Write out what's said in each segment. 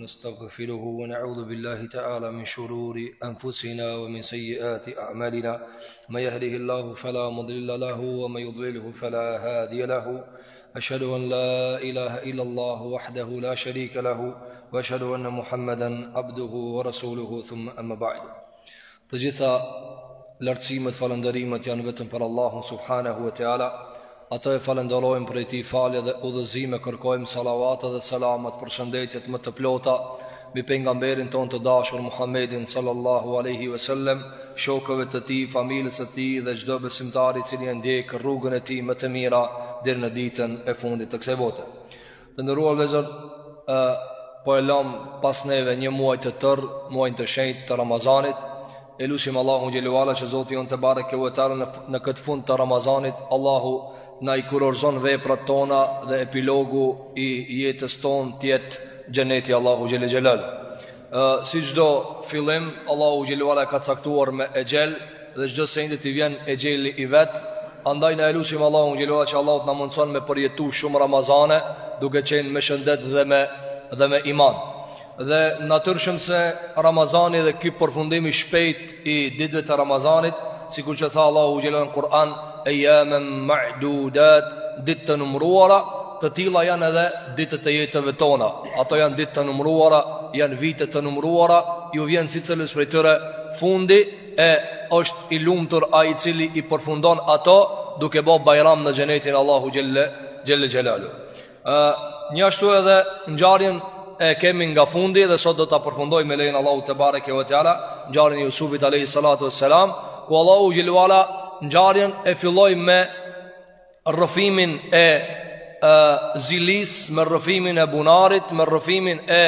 ونستغفره ونعوذ بالله تعالى من شرور أنفسنا ومن سيئات أعمالنا من يهده الله فلا مضل له ومن يضلله فلا هادي له أشهد أن لا إله إلا الله وحده لا شريك له وأشهد أن محمدا عبده ورسوله ثم أما بعد Të gjitha lartësimet, falënderimet janë vetëm për Allahun subhanahu wa taala. Atë e falënderojmë prej tij falje dhe udhëzime kërkojmë salavatë dhe selamat përshëndetjet më të plota mbi pejgamberin tonë të dashur Muhammedin sallallahu alaihi wasallam, shokëve të tij, familjes së tij dhe çdo besimtari i cili e ndjek rrugën e tij me të mira deri në ditën e fundit të kësaj bote. Të nderuar vllezër, po e lëmë pas neve një muaj të tërë, muajn e shenjtë të Ramazanit, e lusim Allahun xhelle ve ala që Zoti jonë tebareke ve teala në, në këtë fund të Ramazanit, Allahu na i kurorzon veprat tona dhe epilogu i jetës tonë t'jetë xheneti i Allahut xhelle xhelal. Uh, si çdo fillim, Allahu xhelle ve ala e ka caktuar me exhel Dhe çdo sendi t'i vjen exheli i vet Andaj ne e lusim Allahun xhelle ve ala që Allahu t'na mundëson me përjetu shumë Ramazane Duke qenë me shëndet dhe me, dhe me iman Dhe natyrshëm se Ramazani dhe ky përfundim i shpejtë i ditëve të Ramazanit, sikur që tha Allahu xhelle ve ala në Kur'an, "Ayyaman ma'dudat", ditë të numëruara, të tilla janë edhe ditët e jetëve tona. Ato janë ditë të numëruara, janë vite të numëruara, ju vjen secilës prej tyre fundi e është i lumtur ai i cili i përfundon ato duke bo bajram në xhenetin e Allahut xhelle xhelaluhu. Njashtu edhe ngjarjen e kemi nga fundi dhe sot do ta përfundoj me lejen e Allahut tebareke ve teala Ngjarjen e Jusufit alayhi salatu selam Ku Allahu xhelle ve ala ngjarjen e filloi me rrëfimin e, e zilisë Me rrëfimin e bunarit, me rrëfimin e,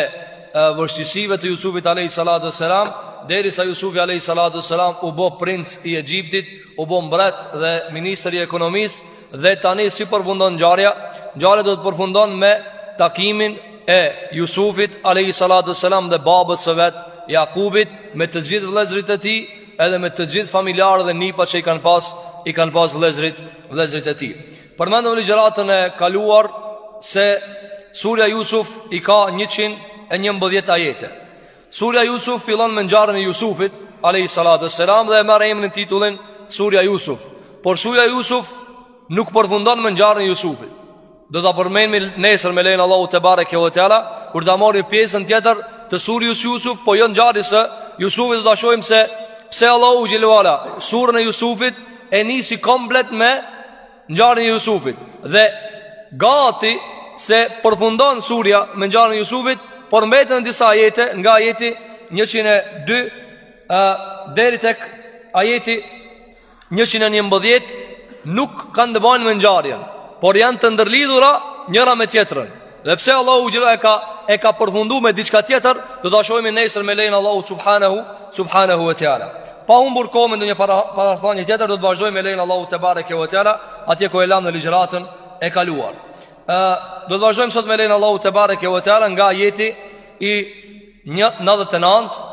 e vështirësive të Jusufit alayhi salatu selam Derisa Jusufi alayhi salatu selam u bo princ i Egjiptit U bo mbret dhe ministër i ekonomisë Dhe tani si përfundon ngjarja? Ngjarja do të përfundon me takimin e Jusufit alayhi salatu selam dhe babës së vet Jakubit me të gjithë vëllezërit e tij, edhe me të gjithë familjarët dhe nipat që i kanë pas, i kanë pas vëllezërit, vëllezërit e tij. Përmendëm në ligjëratën e kaluar se Surja Jusuf i ka 111 ajete. Surja Jusuf fillon me ngjarjen e Jusufit, alayhi salatu wassalam dhe e merr emrin titullin Surja Jusuf. Por Surja Jusuf nuk përfundon me ngjarjen e Jusufit. Do ta përmendim nesër me lejen e Allahut tebareke ve teala, kur ta marrim pjesën tjetër të Surjes Jusuf, po jo ngjarjes së Jusufit do ta shohim se pse Allahu xhelle ve ala surën e Jusufit e nisi komplet me ngjarjen e Jusufit dhe gati se përfundon surja me ngjarjen e Jusufit, por mbeten disa ajete nga ajeti 102 ë deri tek ajeti 111 nuk kanë të bëjnë me ngjarjen, por janë të ndërlidhura njëra me tjetrën. Dhe pse Allahu xhela e ka e ka përfunduar me diçka tjetër, do ta shohim nesër me lejen Allahu subhanahu subhanahu wa taala. Pa humbur kohën me ndonjë para parathanie tjetër do të vazhdojmë me lejen Allahu tebareke wa taala, atje ku e lamë në ligjëratën e kaluar. Ë do të vazhdojmë sot me lejen Allahu tebareke wa taala nga ajeti i 99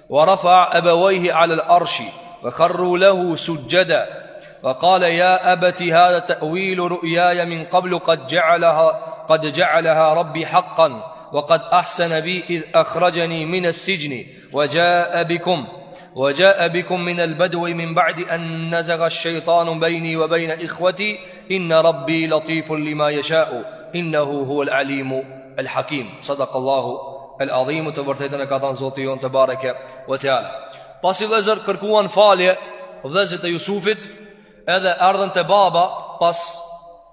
ورفع أبويه على الأرش وخروا له سجدا وقال يا أبت هذا تأويل رؤياي من قبل قد جعلها قد جعلها ربي حقا وقد أحسن بي إذ أخرجني من السجن وجاء بكم وجاء بكم من البدو من بعد ان نزغ الشيطان بيني وبين اخوتي ان ربي لطيف لما يشاء انه هو العليم El Hakim, Sadakallahu El Adhimu të vërtetën e ka thënë Zoti jonë tebareke ve teala. Pasi vllezër kërkuan falje vllezërit e Jusufit edhe ardhën te baba pas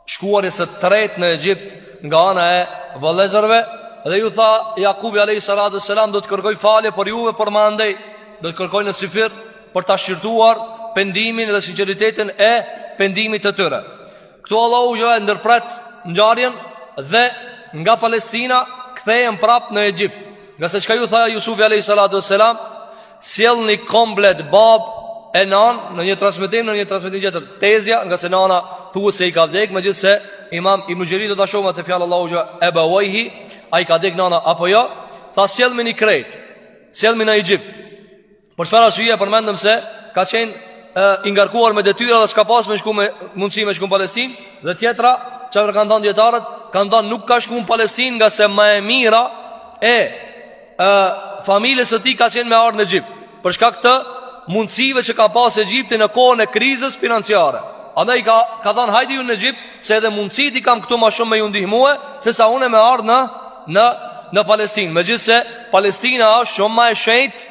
shkuarjes së tretë në Egjipt nga ana e vllezërve dhe ju tha Jakubi a.s. do të kërkoj falje për juve për mandej do të kërkoj në syfyr për të shqyrtuar pendimin dhe sinceritetin e pendimit të tyre. Këtu Allahu xhele e ndërpret ngjarjen dhe nga Palestina kthehen prap në Egjipt. Ngase çka ju tha Jusufi a.s. Sjellni komplet babë e nanë në një transmitim, në një transmitim tjetër tezja, ngase nana thuhet se i ka vdek, megjithëse imam Ibnu Xheriri do ta shohim atë fjallë Allahu xhele ebevejhi, a i ka vdek nana apo jo, tha sjellmini krejt, sjellmi në Egjipt. Për çfarë arsye e përmendëm se ka qenë e, i ngarkuar me detyra dhe s'ka pas me shku me mundësi me shku në Palestinë dhe tjetra çka kanë thanë dijetarët kanë thanë nuk ka shku në Palestinë ngase ma e mira e, e familjes së tij ka qenë me ardhë në Egjipt për shkak të mundësive që ka pas Egjipti në kohën e krizës financiare Andaj i ka, ka thanë hajdi ju në Egjipt se edhe mundësit i kam këtu ma shumë me ju ndihmue sesa unë me ardhë në, në, në Palestinë megjithëse Palestina është shumë ma e shenjtë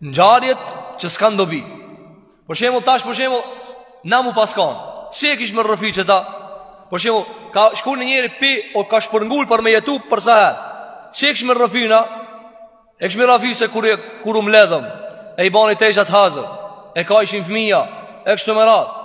Ngjarjet që s'kan dobi. Për shembull tash për shembull na me pas kanë. Si e kishim rrëfy qeta? Për shembull ka shku një njeri prej nesh ka shpërngul për me jetu për sa herë. Si e kishim rrëfy na? E kishim rrëfy se kur kur u mbledhëm. E i banim teshat hazër. E kajshin fëmija, e kështu me radhë.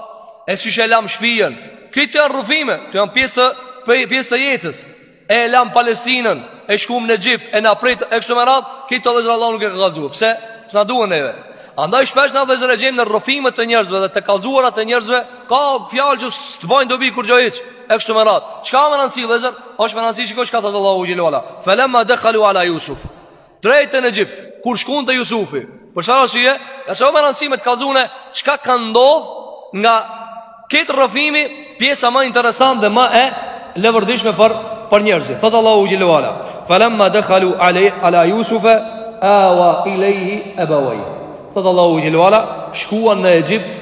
E qysh e lam shtëpinë. Këto janë rrëfime, këto janë pjesë të pjesë të jetës. e lam Palestinën, e shkum në Egjipt, e na prit e kështu me radhë, këto vllezër Allahu nuk e ka kallzu. Pse? Se s'na duhen neve? Andaj shpesh na vllezër e gjejmë në rrëfime të njerëzve dhe të kallzuara të njerëzve, ka fjalë që s'të bëjnë dobi kurrgjë hiç. E kështu me radhë. Çka me rëndësi vllezër? Është me rëndësi shikoj çka thotë Allahu xhelalu ala. Falamma dakhalu ala Yusuf. Drejt e në Egjipt, kur shkun te Jusufi. Për çfarë arsye? Ngase o me rëndësi me të kallzune çka ka ndodh nga këtë rrëfimi pjesa më interesante dhe më e leverdishme për për njerëzit. Thotë Allahu xhelalu ala. Falamma dakhalu alay ala Yusufa awa ilayhi abaway. Thotë Allahu xhelalu ala, shkuan në Egjipt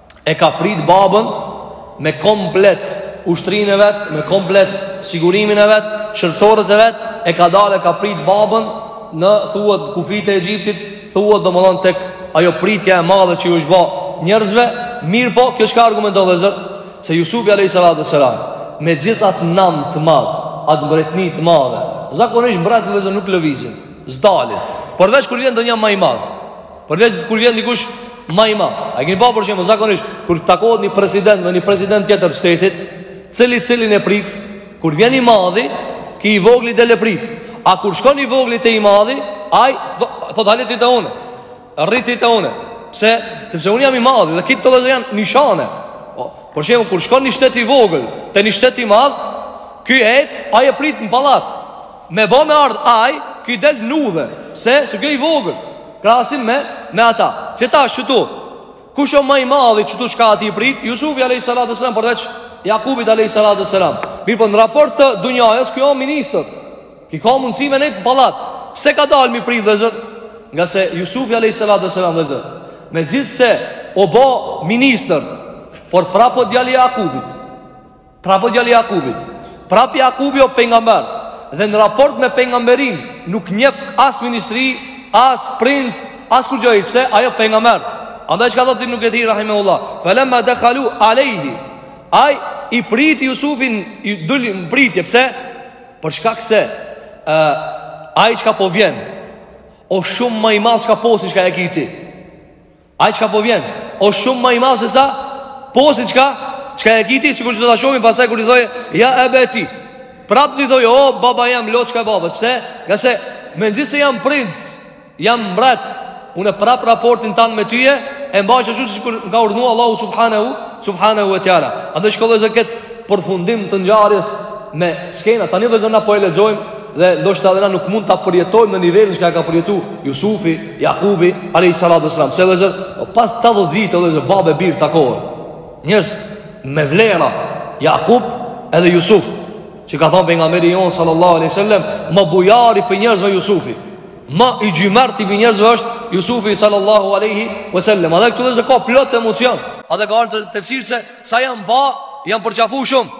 e ka prit babën me komplet ushtrin e vet, me komplet sigurimin e vet, shërtorët e vet, e ka dalë e ka prit babën në thuhet kufijt e Egjiptit, thuhet domethon tek ajo pritja e madhe që iu është ba njerëzve, mirëpo, kjo çka argumenton vllezër, se Jusufi alejhi salatu selam me gjithë atë nam të madh, atë mbretni të madhe, zakonisht mbretët vllezër nuk lëvizin, s'dalin, përveç kur vjen ndonjë ma i madh. Përveç kur vjen dikush ma i madh. A keni pa për shembull zakonisht kur takohet një president me një president tjetër të shtetit, cili cilin e prit? Kur vjen i madhi, ki i vogli del e prit. A kur shkon i vogli te i madhi, ai thot hajde ti te unë. Rrit ti te unë. Pse? Sepse unë jam i madhi dhe këto vllezër janë nishane. Po, për shembull kur shkon një shtet i vogël te një shtet i madh, ky ec, ai e prit në pallat. Me bo me ardh ai, ki del n'udhë, pse, se ki o i vogël, krahasim me, me ata. Qetash qëtu, kush o ma i madhi qëtu çka atij i prit, Jusufi a.s. përveç Jakubit a.s. Mirëpo në raport të dunjajës, ki o ministër, ki ka mundësi me nejtë në pallat. Pse ka dalë me i prit vllezër? Ngase Jusufi a.s. vllezër, me gjithë se o bo ministër, por prap o djali Jakubit. Prap o djali Jakubit Prap Jakubi o pengamber Dhe në raport me pengamberin Nuk njef as ministri As princ As kurgjo Pse ai o pengamber Andaj çka thot Ibnu Kethir rahimehullah Felemma dehalu Alejhi Aj i priti Jusufin I dul në pritje Pse Për shkak se uh, Aj çka po vjen O shumë ma i madh çka posti çka e ki ti Ai çka po vjen, o shumë ma i madh se sa posti çka, çka e ki ti, sikur që do ta shohim pastaj kur i thoje ja ebeti. Prap ti thoje o baba jam loçka e babës. Pse? Ngase me gjithë se jam princ, jam mbret. Unë prap raportin tan me tyje e mbaj ashtu sikur m'ka urdhnu Allahu subhanahu subhanahu wa taala. Andaj shiko vllezër kët përfundim të ngjarjes me skena tani vllezër na po e lexojmë Dhe ndoshta edhe na nuk mund ta përjetojmë në nivelin që e ka përjetu Jusufi, Jakubi alejhi salatu selam. Se vllezër, pas 80 vite vllezër babë bir takohen. Njerëz me vlera, Jakub edhe Jusuf, që ka thënë pejgamberi jonë sallallahu alaihi wasallam, ma bujari prej njerëzve Jusufi. Ma i xhymerti prej njerëzve është Jusufi sallallahu alaihi wasallam. Edhe këtu vllezër ka plot emocion. Edhe ka ardh n'tefsir se sa janë ba, janë përqafu shumë.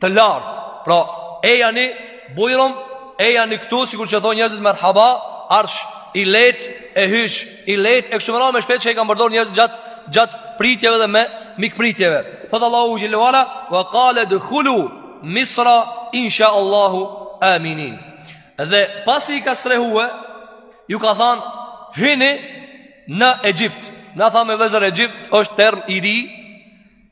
të lartë. Pra, ejani bujrum, ejani këtu, sikur që thonë njerëzit merhaba, arsh i let e hyç i let e kështu me radhë me shprehjet që i kanë përdor njerëzit gjat gjat pritjeve dhe mikpritjeve. Thot Allahu xhele ue ala wa qala dukhulu misra insha Allahu aminin. Dhe pasi i ka strehue, ju ka than hyni në Egjipt. Na thamë vëllezër Egjipt është term i ri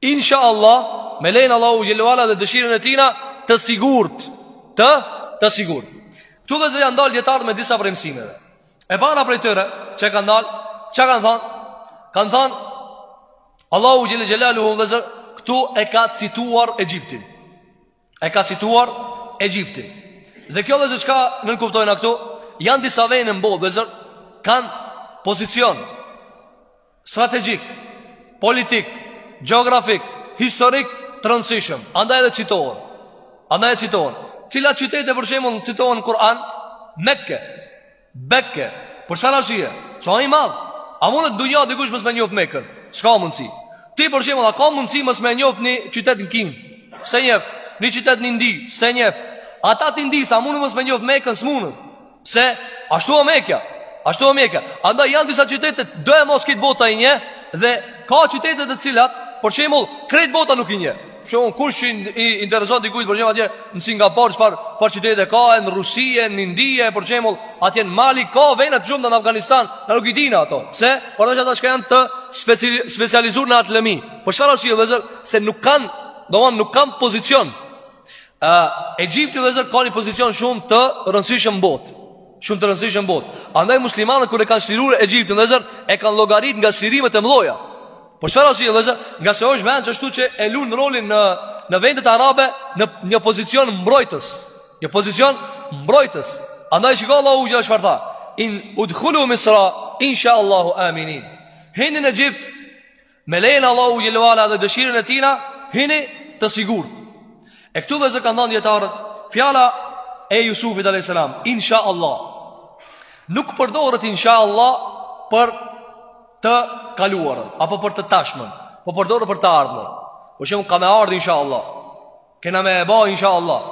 Insha Allah, me lejen e Allahut xhele ue ala dhe dëshirën e tijna të sigurt, të, të sigurt. Këtu vëllezër janë ndalë dijetarët me disa prej mësimeve. E para prej tyre, çka kanë dalë, çka kanë thanë? Kanë thanë, Allahu xhele ue ala vëllezër këtu e ka cituar Egjiptin. e ka cituar Egjiptin. Dhe kjo vëllezër çka nënkuptojmë na këtu, janë disa vene në botë vëllezër, kanë pozicion strategjik, politik, geografik, historik, të rëndësishëm. Andaj edhe citohen. Andaj edhe citohen. Cilat qytete për shembull citohen në Kur'an? Mekke. Bekke, për çfarë arsye? Që a i madh? A mundet në dynja dikush mos me njoftë Mekën? S'ka mundësi. Ti për shembull, a ka mundësi mos me njoftë një qytet në Kinë? S'e njef, një qytet në Indi, s'e njef. Ata të Indisë a mund mos me njoftë Mekën? S'munden. Pse, ashtu o Mekja, ashtu o Mekja. Andaj janë disa qytetet, do e mos krejt bota i njeh, dhe ka qytetet e cilat, për shembull, krejt bota nuk i njeh. Që unë kush që i intereson dikujt për shembull atje në Singapor, çfarë, çfarë qytete ka e në Rusie, në Indi, për shembull atje në Mali, ka vene të humta në Afganistan, na nuk i dina ato. Se, përveç ata që janë të speci, specializur në atë lëmi. Për çfarë arsye, vëllezër, se nuk kanë, domethënë, nuk kanë pozicion. Uh, Egjipti, vëllezër, ka një pozicion shumë të rëndësishëm në botë. Shumë të rëndësishëm në botë. Andaj muslimanët, kur e kanë çliru Egjiptin, vëllezër, e kanë llogarit nga çlirimet e mdhaja. Për çfarë arsye vëllezër? Ngase është vend ashtu që e lun rolin në në vendet arabe në një pozicion mbrojtës. Një pozicion mbrojtës. Andaj shiko Allahu që çfarë tha. In udkhulu misra insha Allahu aminin. Hini në Egjipt me lejen e Allahut xhele ue ala dhe dëshirën e tijna, hini të sigurt. E këtu vëllezër kanë thënë dijetarët fjala e Jusufit alayhis salam, insha Allah. Nuk përdoret insha Allah për të kaluarën apo për të tashmen, po përdoret për të ardhmen. Për shembull ka me ardhë inshallah. Kena me e ba inshallah.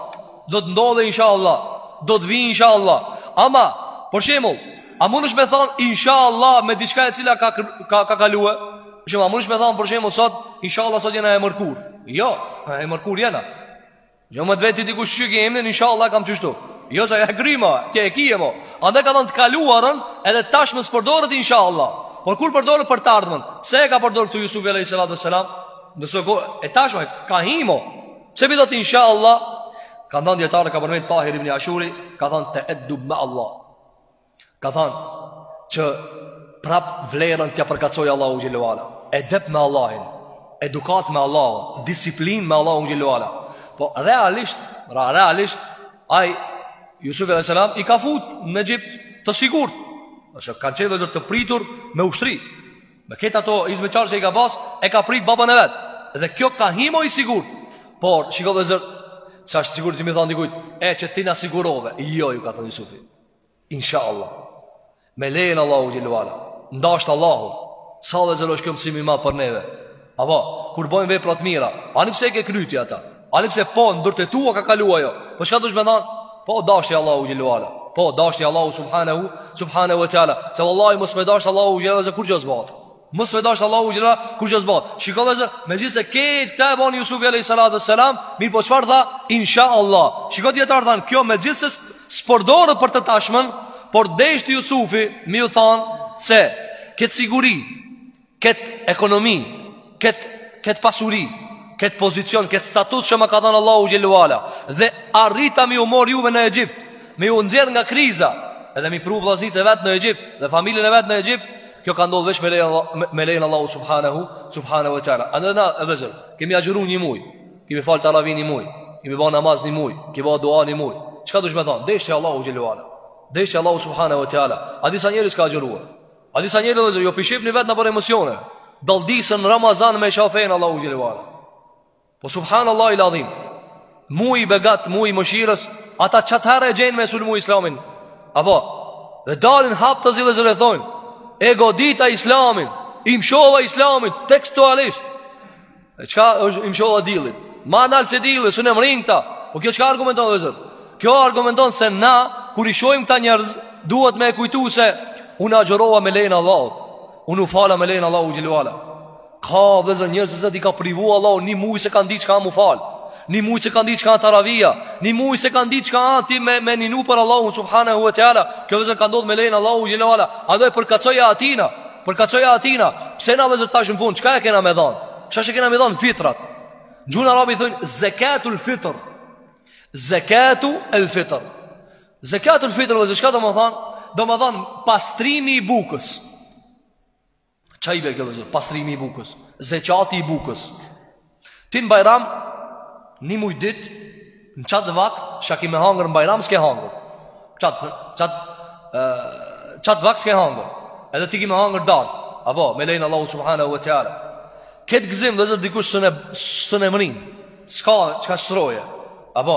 Do të ndodhe inshallah. Do të vi inshallah. Ama për shembull, a mundesh me thon inshallah me diçka e cila ka ka ka kaluar? Për shembull, a mundesh me thon për shembull sot inshallah sot jena e mërkur. Jo, e mërkur jena. Jo me të vet ty dikush si e ki emnin, insha Allah kam qështu. Jo se e kryme, ti e ki mo. Andaj kanë thënë të kaluarën, edhe tashmen s'përdoret insha Allah. Por kur përdoret për të ardhmen, pse e ka përdorë këtu Jusufi alejhi salatu ue selam? Nëse kohë e tashme, ka hi mo. Pse po i thotë insha Allah? Kanë thënë dijetarët, ka përmend Tahir ibn Ashuri, ka thënë teeddub ma Allah. Ka thënë që prap vlerën t'ja përkatsoj Allahut xhelle ue ala. Edep me Allahun, edukat me Allahun, disiplinë me Allahun xhelle ue ala. Po realisht, ra pra, realisht ai Jusuf alejhi selam i ka fut në Egjipt të sigurt. Ose kanë qenë vllezër të pritur me ushtri. Me këtë ato hyzmeqarë që i ka pas, e ka prit babën e vet. Dhe kjo ka hi mo i sigurt. Por shikoni vllezër, sa është sigurt ti me i thon dikujt, e që ti na sigurove. Jo, ju ka thënë Jusufi. Insha Allah Me lejen e Allahut xhelle ue ala N'dashtë Allahu Sa vllezër është ky mësim i madh për neve Apo, kur bojmë vepra të mira Ani pse e ke kry ti ata Ani pse po në vërtetë ka kalu ajo Po çka do me thanë Po deshti Allahu xhelle ue ala Po deshti Allahu Subhanehu Subhanehu ue teala Se vallahi mos me dashtë Allahu xhelle ue ala kurgjo s'bahet Mos me dashtë Allahu xhelle ue ala, kurgjo s'bahet. Shiko vllezër, megjithëse krejt këta e bani Jusufi a.s. Mirëpo çfarë tha, insha Allah. Shiko dijetarët thanë, kjo megjithëse s'përdoret për të tashmen, por deshti Jusufi, me ju thanë, se këtë siguri, këtë ekonomi, këtë, këtë pasuri, këtë pozicion, këtë status që më ka dhanë Allahu xhelle ue ala, dhe arrita me ju marr juve në Egjipt, me ju nxjerrë nga kriza, edhe me i pru vllaznit e vet në Egjipt, dhe familjen e vet në Egjipt, Kjo ka ndodhur veç me lejen me lejen e Allahut subhanahu subhanahu wa taala. Andaj na vllezër. Kemi agjëru një muj. Kemi fal taravin një muj. Kemi bën namaz një muj. Kemi bën dua një muj. Çka do me thonë? Deshti Allahu xhelle ue ala. Deshti Allahu subhanahu wa taala. A disa njerëz s'kanë agjëruar? A disa njerëz vllezër jo pishipni vetë nëpër emocione. Dalldisen n'Ramazan me sha fenë e Allahut xhelle ue ala. Po subhanallahil adhim. Muj i begatë, muj i mëshirës, ata qatëherë e gjejnë me sulmu islamin. Apo, dhe dalin haptazi vllezër e thonë, e godita islamin, im shova islamin, tekstualisht. E qka është im shova dilit? Ma nalë se dilit, së në mërin këta. Po kjo qka argumenton vllezër? Kjo argumenton se na, kur i shohim këta njerëz, duhet me e kujtu se, unë agjërova me lejen e Allahut, unë u fala me lejen e Allahut xhelle ue ala. Ka vllezër njerëz se Zoti i ka privu Allah Një muj s'e kanë dit qka me u falë Një muj s'e kanë dit qka taravija Një muj s'e kanë dit qka Atij me, me njinu për Allahun subhanahu ue teala Kjo vllezër ka ndodhë me lejen e Allahut xhelle ue ala Andaj përkatsoja atina Përkatsoja atina Pse na vllezër tash në fund Qka e kena me dhanë Qka kena me dhanë fitrat Gjuhën arabe i thonë Zekatu fitr Zekatu el fitr Zekatu fitr Vllezër qka do me thanë Do me thanë pastrimi i bukës Qa i bje kjo vëllezër Pastrimi i bukës Zeqati i bukës Ti në bajram Një muj dit Në qatë vakt Qa ki me hangër në bajram Ske hangër Qatë Qatë Qatë vakt ske hangër Edhe ti ki me hangër dar Apo Me lejen e Allahut subhanahu wa ta'ala Këtë gëzim vëllezër dikush s'un e S'un e mrrin S'ka çka shtroje Apo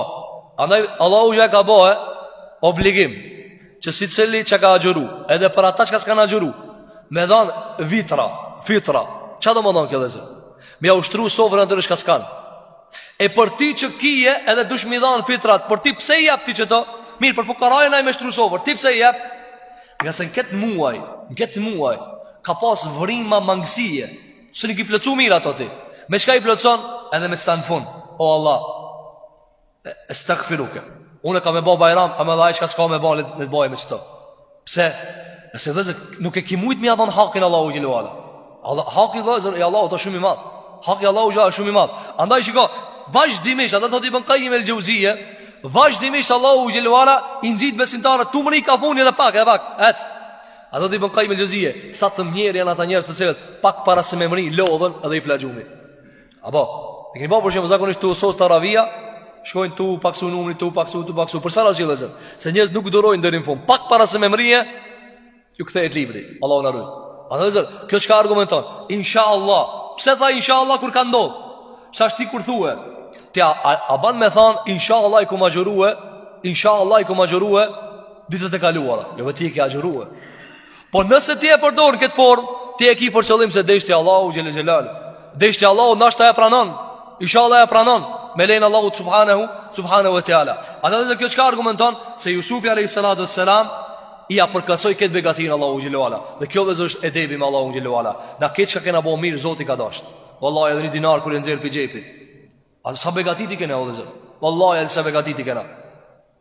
Andaj Allahu ju e ka bo Obligim që secili që ka agjëru, edhe për ata çka s'kanë agjëru, me dhanë vitra, fitra, ça do me thanë kjo vëllezër? Me jau shtru sofrën atyre çka s'kanë. E për ti që kije edhe dush m'i dhanë fitrat, për ti pse i jep ti qeto? Mirë, për fukaranë ai me shtru sofrë, ti pse i jep? Ngase në këtë muaj, në këtë muaj, ka pas vrima mangësie, s'un e ki plotsu mirë ato ti. Me çka i plotson, edhe me qeta në fund, o Allah, Estagfiruke. Unë kam me bë Bajram, ama ai çka s'ka me bë, le të bëjë me qeto. Pse? Nëse vëllezër nuk e ke mujt me ja dhon hakin Allahut xhele ve ala. Allah haki vëllezër i Allahut është shumë i madh. Haki i Allahut xhele është shumë i madh. Andaj shiko, vazhdimisht a thotë Ibn Kajim el Xheuzije, vazhdimisht Allahu xhele ve ala i nxit besimtarët tu mëni ka funi edhe pak, edhe pak. Et. A thotë Ibn Kajim el Xheuzije, sa të mjerë janë ata njerëz të cilët pak para se me mrri lodhen edhe i flak gjumi. Apo, e keni pa për shembull zakonisht tu u sos teravia, shkojnë tu paksu numri, tu paksu, tu paksu, për çfarë arsye vëllezër, se njerzit nuk durojnë deri në fund, pak para se me mrri, ju kthehet libri, Allahu na rujt. A vëllezër, kjo çka argumenton, insha Allah, pse tha insha Allah kur ka ndodh, s'asht si kur thue, ti a, a, a ban me thanë, insha Allah i kum agjërue, insha Allah i kum agjërue, ditët e kaluara, jo veç i ke agjërue, Po nëse ti e përdor këtë formë, ti e ke për qëllim se deshti Allahu xhel xhelal. Deshti Allahu na e pranon. Inshallah e pranon. Me lejen e Allahut subhanahu subhanahu wa taala. A vëllezër kjo çka argumenton se Yusufi alayhi salatu wassalam ia përkasoi këtë begati Allahut xhel xhelal. Dhe kjo vëllezër është edebi me Allahun xhel xhelal. Na këtë çka kena bo mirë Zoti ka dashur. Wallahi edhe një dinar kur e nxjerr pi xhepit. A sa begati i kena o vëllezër. Wallahi edhe sa begati i kena.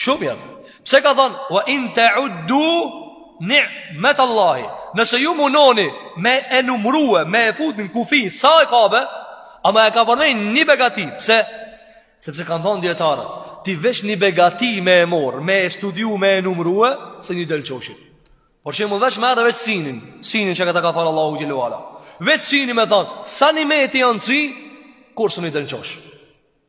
Shumë janë. Pse ka thënë wa in ta'uddu ni'mat Allah. Nëse ju munoni me e numrua, me e fut në kufi sa e ka be, ama e ka përmend një begati. Pse? Sepse kanë thënë dietarët, ti veç një begati me e marr, me e studiu, me e numrua s'un i del n'qosh. Për shembull veç merre veç sinin, sinin çka ta ka falë Allahu xhele ve ala. Veç sinin me thonë, sa nimete janë n'si, kurrë s'un i del n'qosh.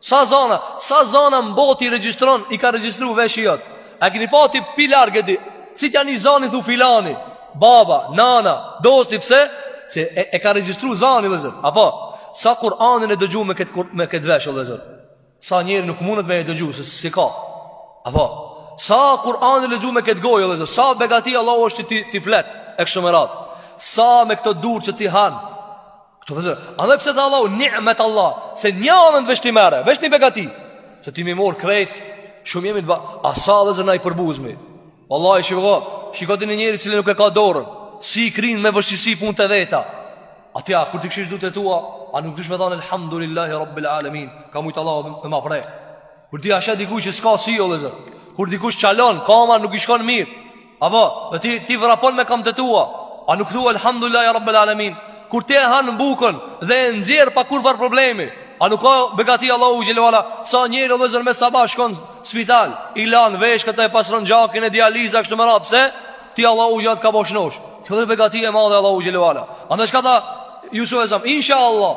Sa zana, sa zana në botë i regjistron, i ka regjistru veshi jot. A keni pa ti pi larg e di? Si t'ja nin zanin thu filani, baba, nana, dosti pse? Se e, e ka regjistru zanin vllezër. Apo, sa Kur'anin e dëgju me këtë, me këtë vesh, vllezër. Sa njeri nuk mundet me e dëgju, se s'i ka. Apo, sa Kur'anin e dëgju me këtë gojë, vllezër. Sa begati e Allahut është ti, ti flet, e kështu me radhë. Sa me këto dur që ti han, Këto vllezër, a dhe pëse të Allahu, ni'met Allah, se një anën vështë i mere, veç një begati, se ti mi morë krejt, shumë jemi të ba, a sa vllezër na i përbuzmi, vallahi shiko, shiko ti një njeri i cili nuk e ka dorën, si i kryn me vështirësi punët e veta, a ti, kur të këshish durt e tua, a nuk dush me thanë, elhamdulillahi, rabbil alemin, ka mujtë Allah me ma pre, kur ti e sheh dikë që s'ka sy, o vllezër, kur dikush çalon, kama nuk i shkon mirë, Apo, dhe ti, ti vrapon me kamt e tua A nuk thua elhamdulillah ja rabbel alamin Kur ti e han bukën dhe e nxjerr pa kurfar problemi A nuk a begati e Allahut xhelle ve ala Sa njeri o vllezër me sabah shkon n'spital I lan veshkat e pasron gjakin e dializa kështu me radhë Se ty Allahu xhelle ve ala t'ka bo shnosh Kjo a begati e madhe e Allahut xhelle ve ala Andaj çka tha Jusufi alejhi selam Insha Allah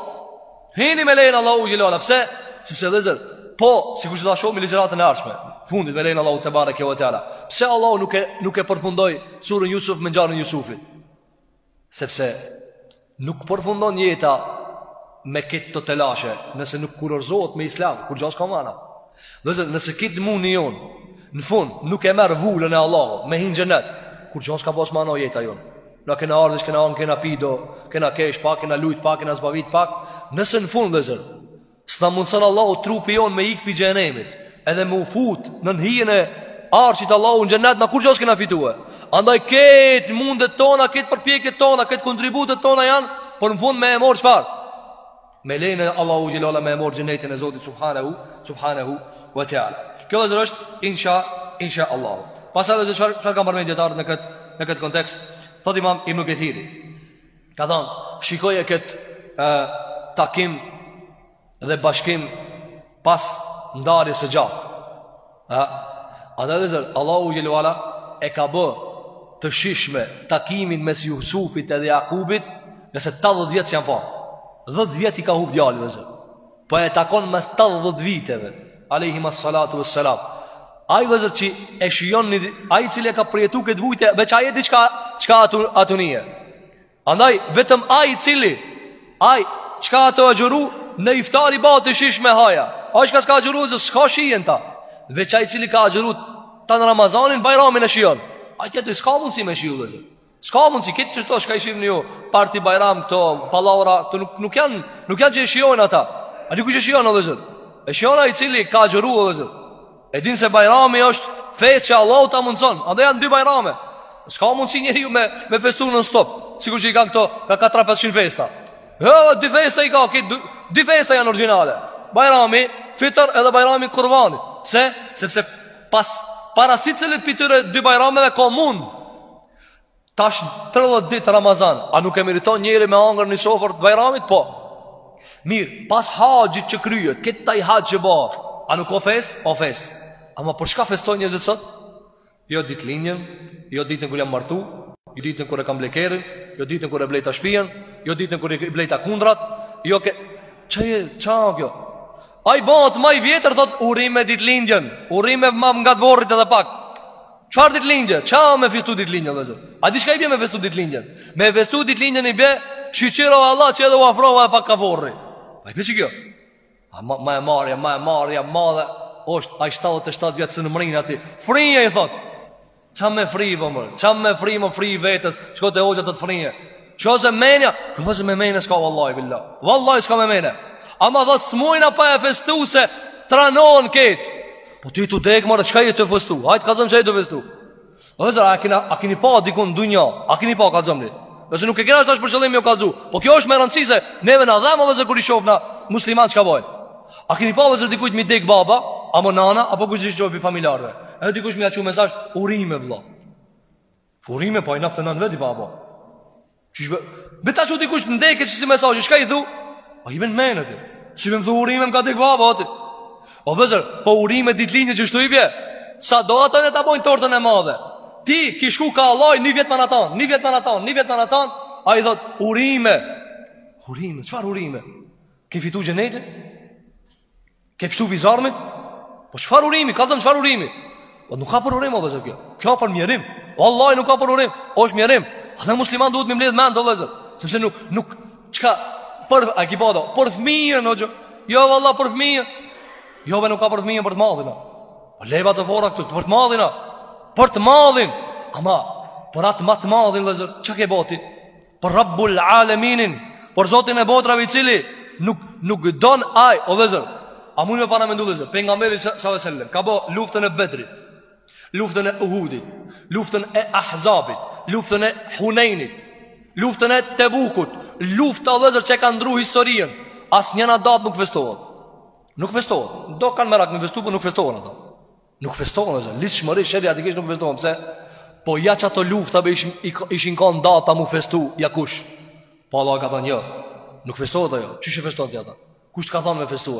Hini me lejen e Allahut xhelle ve ala Pse? Sepse vllezër Po, sikur që da shohmi ligjëratën e ardhshme Fundit me lejen e Allahut tebareke ve teala Pse Allahu nuk e, nuk e përfundoi Surën Jusuf me ngjarjen e Jusufit Sepse Nuk përfundon jeta Me këto telashe Nëse nuk kurorzohet me islam Kurgja s'ka mana Vllezër, nëse ky mundi jonë, në fund, nuk e merr vulën e Allahut, me hi n'xhenet, kurgja s'ka pas mana jeta jonë. Na kena ardhë, kena hanë, kena pi do, kena kesh pak, kena lujt pak, kena zbavit pak, nëse në fund, vllezër, s'na mundëson Allahu trupi jonë me ikë pi xhehenemit, edhe me u fut nën hijen e Arshit Allahut në xhenet, na kurgja s'kena fitue. Andaj këto mundet tona, këto përpjekjet tona, këto kontributet tona janë, për në fund me e morë çfarë. Me lejen e Allahut xhelle ve ala me e mor xhenetin e Zotit subhanahu subhanahu wa taala. Kjo vllezër është insha insha Allah. Pastaj edhe çfarë çfarë kanë përmendur dietarët në këtë në këtë kontekst, thotë Imam Ibn Kathiri. Ka thënë, shikoje këtë ë takim dhe bashkim pas ndarjes së gjatë. A, andaj vllezër, Allahu xhelle ve ala e ka bë të shishme takimin mes Jusufit edhe Jakubit, nëse 80 vjet s'janë pa. 10 vjet i ka hup djali vllezër. Po e takon mas 80 viteve, alejhimas salatu ves salam. Ai vllezër që e shijon një, ai i cili e ka përjetu këtë vujtje, veç ai e di çka, çka atu, atu Andaj, vetëm ai i cili, ai, çka o tu agjëru, në iftar i bahet shijshme haja. Ai çka s'ka agjëru, vllezër, s'ka shije n'ta. Veç ai i cili ka agjëru, tanë Ramazanin, bajramin e shijon. Ai tjetër, s'ka mundësi me shiju, vllezër. S'ka mundësi, këta qështu, çka ishin një, parti bajram këto, pallavra, këto nuk, nuk janë, nuk janë që i shijon ata. A di kush e shijon, vllezër. E shijon ai i cili ka agjëru, vllezër. E din se bajrami është festë që Allahu ta mundson. Edhe janë dy bajrame? S'ka mundsi njeriu me me festu non-stop, sikur që i kanë këto nga 4-500 festa. Jo, dy festa i ka, këto dy festa janë origjinale. Bajrami Fitr edhe Bajrami i Kurbanit. Pse? Sepse pas para secilit prej tyre dy bajrameve ka mund. Tash 30 ditë Ramazan, a nuk e meriton njeri me hangër në sofër të Bajramit? Po. Mirë, pas haxhit që kryhet, këtë taj haxh që bërë, a nuk o festë? O festë. Ama për çka festojnë njerëzit sot? Jo ditëlindjen, jo ditën kur jam martu, jo ditën kur e kam ble kerrin, jo ditën kur e blejta shpijën, jo ditën kur e blejta kundrat, jo ke... Ça e, ça o kjo? Ai bëhet ma i vjetër, thotë, urime ditëlindjen, urime ma ngat vorrit edhe pak. Çfarë ditëlindje? Ça me festu ditëlindje, vllezër? A di çka i bje me festu ditëlindje? Me festu ditëlindjen i bje, shyqyr o Allah që edhe u afrova e pak ka vorri. A i bje qikjo? Ama, ma e marrja, ma e marrja, madhe, është, ai 77 vjet sheh numrin aty. Fryje i thotë. Ça me fry, po more? Ça me fry, me fry vetes? Shko te hoxha të të fryjë. Qo se menja Qo se me menja s'ka vallahi billah Vallahi s'ka me menja Ama thotë s'mujna pa e festu se Tranon ket Po ty t'u dek mara Çka je tu festu Hajt kallzom çka je tu festu Vllezër a, kini pa dikun n'dynja A kini pa kallzomni Nëse nuk e kena është për qëllim ju kallzu Po kjo është me rëndësi se Neve na dhemb vllezër kur i shofna muslimanët çka bojnë A kini pa vllezër dikujt me i dek baba Apo nana Apo kushdo qoftë i familjarëve Edhe dikush me ia çu mesazh Urime vlla Urime, po i naftë në veti, babo. Qysh be... Be ta çon dikush n'dekë, qësi mesazh, çka i thu? A je n'men, ti. Qysh be m'thu urime, më ka dek babo, ti. O vllezër, po urime ditëlindje qështu i bje. Sado ata le të bojnë tortën e madhe. Ti, ki shku ka Allahu, një vjet ma n'atanë, një vjet ma n'atanë, një vjet ma n'atanë, ai thotë, urime. Urime, çfarë urime? Ki fitu xhenetin? Ke pshtu pi zjarmit? Po çfarë urimi, kallzom çfarë urimi? O po nuk â për urim, o vllezër kjo Kjo për mjerim Vallah, nuk â për urim, o është mjerim Edhe muslimani duhet me mledh mend, o vllezër Sepse nuk, nuk, çka Po, e ki bo për fmijën, hoxhë Jo, vallah, për fmijën Jo, be nuk â për fmijën, për të madhin â O le be ato fora këtu, për të madhin â Për të madhin Ama, për atë ma të madhin, vllezër, çka ke bo ti? Për Rabbul Aleminin, për Zotin e botrave i cili nuk nuk don ai, o vllezër. A mund me paramendu vllezër, pejgamberi sallallahu alajhi wasallam ka bo luftën e Bedrit, luftën e Uhudit, luftën e Ahzabit, luftën e Hunejnit, luftën e Tebukut, lufta vllezër që e kanë ndrru historinë. Asnjëna datë nuk festohet. Nuk festohet. Do kanë merak me festu, por nuk festohen ato. Nuk festohen ose ligjshmërisht sheriatikisht nuk festohen pse? Po ja qato lufta be ishin ishin kanë data mu festu ja kush. Po Allah ka thënë jo. Nuk festohet ajo. Qysh e feston ti ata? Kush të ka thënë me festu?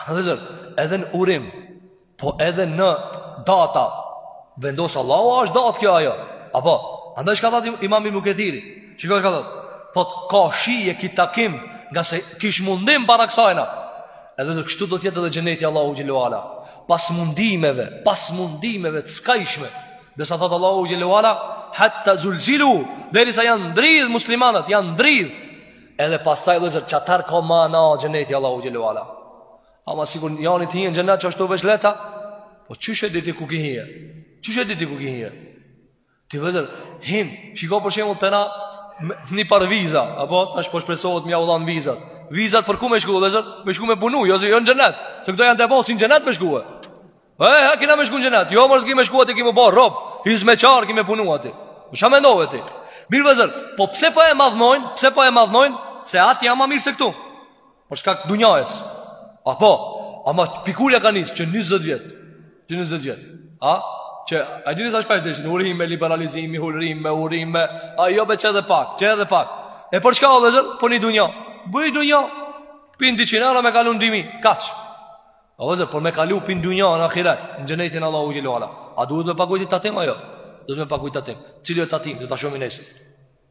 Atëherë edhe në urim, po edhe në data vendos Allahu a është datë kjo ajo. Apo, andaj çka thotë Imam Ibn Kathiri? Çka thotë? Thot ka shije ki takim nga se kish mundim para kësajna. Edhe se kështu do të jetë edhe xheneti Allahu xhele ue ala. pas mundimeve, pas mundimeve të skajshme, derisa thotë Allahu xhele ue ala, hatta zulzilu, derisa janë ndridh muslimanët, janë ndridh, edhe pastaj vllezër, qatëherë ka mana xheneti i Allahut xhele ue ala. Ama sikur jani të hijen xhenet qashtu veç lehtë, po qysh e di ti ku ki hi, qysh e di ti ku ki hi, Ti vllezër, hin, shiko për shemull te na Një palë viza, apo tash po shpresohet me jau dhanë vizat Vizat për ku me shku, vllezër, me shku me punu, jo se jo në xhenet Se këto janë të basi në xhenet me shku e E, e, kina me shku në xhenet, jo more se ki me shku aty ki m'u bo, rob Hyzmeqar ki me punu aty Ç'mendove ti Mirë vllezër, po pse po e madhnojnë, pse po e madhnojnë Se aty janë ma mirë se këtu Për shkak të dunjajës. Apo, ama pikulja ka nisë që 20 vjet. Që 20 vjet. A? Qe a dini sa shpesh dëshirojnë urim me liberalizim, urim me urim me a jo be qe edhe pak, qe edhe pak. E për çka o vllezër? Prej në dunjo. Në dunjo. Pesmij dinara me kalon dimi. Kaç? O vllezër, por me kalu prej dunjo në ahiret, në xhenetin e Allahut xhele ue ala. A duhet të paguajë tatim a jo? Duhet me pagu tatim. Cili është tatim? Do ta shohim nesër.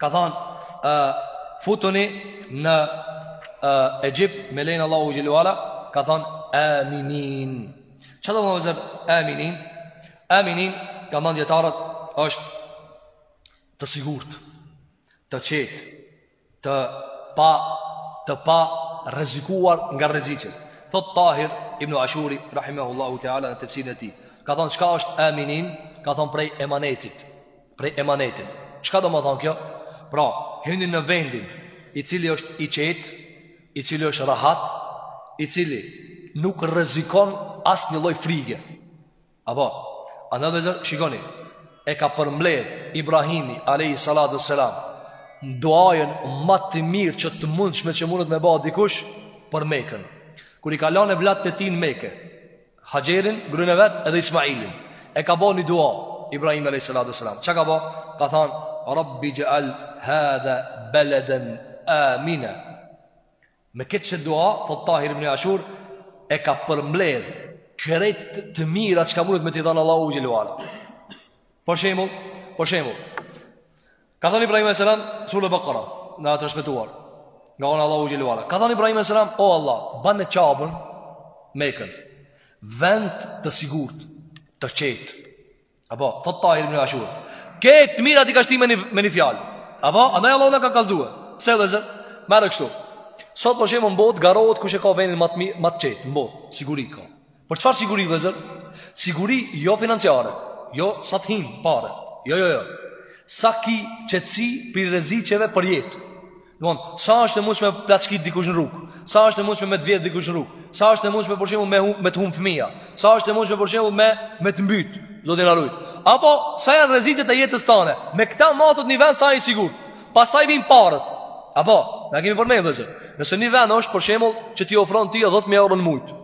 Ka thënë, ë futuni në ë Egjipt me lejen e Allahut xhele ue ala, ka thënë aminin. Çka domethënë vllezër aminin? Aminin kanë thënë dijetarët është të sigurt, të qetë, të pa të parrezikuar nga rreziqet. Thot Tahir ibn Ashuri rahimahullahu taala në tefsirin e tij. Ka thënë çka është aminin? Ka thënë prej emanetit. prej emanetit. Çka domethanë kjo? Pra, hyni në vendin i cili është i qetë, i cili është rahat, i cili nuk rrezikon as një lloj frike. Apo, anë vllezër, shikoni, e ka përmledh Ibrahimi, alejhi salatu ves selam, në duajën ma të mirë që të mundshme që mundet me ba dikush, për mekën. Kur i ka lanë evlatë e tij në mekë, Hajerin, gruen e vet edhe Ismailin. E ka bën një dua Ibrahim alayhis salam. Çka ka bë? Ka thënë Rabbi ja'al hadha baladan amina. Me këtë që dua, thot Tahir ibn Ashur, e ka përmbledh krejt të mirat çka mundet me t'i dhënë Allahu xhele ue ala. Për shembull, për shembull, Ka thënë Ibrahim alayhis salam, suretul Bekare, na është transmetuar, nga ana e Allahut xhele ue ala. Ka thënë Ibrahim alayhis salam, o Allah, bane Qaben, Mekën, vend të sigurt, të qetë. Apo, thot Tahir ibn Ashur. Krejt të mirat i ka shti me një, me një fjalë. Apo, andaj Allahu na ka kallëzue. Se vëllezër, merre kështu. Sot për shembull në botë garohet kush e ka vendin më më të qetë, në botë, siguri ka. Por çfarë siguri vëllezër? Siguri jo financiare, jo sa të hinë pare. Jo, jo, jo. Sa ki qetësi prej rreziqeve për jetë. Domthon, sa është e mundshme me të plaçkit dikush në rrugë? Sa është e mundshme me të vjedh dikush në rrugë? Sa është e mundshme për shembull me me të humb fëmia? Sa është e mundshme për shembull me me të mbyt? Zoti na rujt. Apo sa janë rreziqet e jetës tane? Me këta matet një vend sa i sigurt. Pastaj vin paret. Apo, na kemi përmendur se nëse një vend është për shembull që të ofron ty 10000 euro në muaj.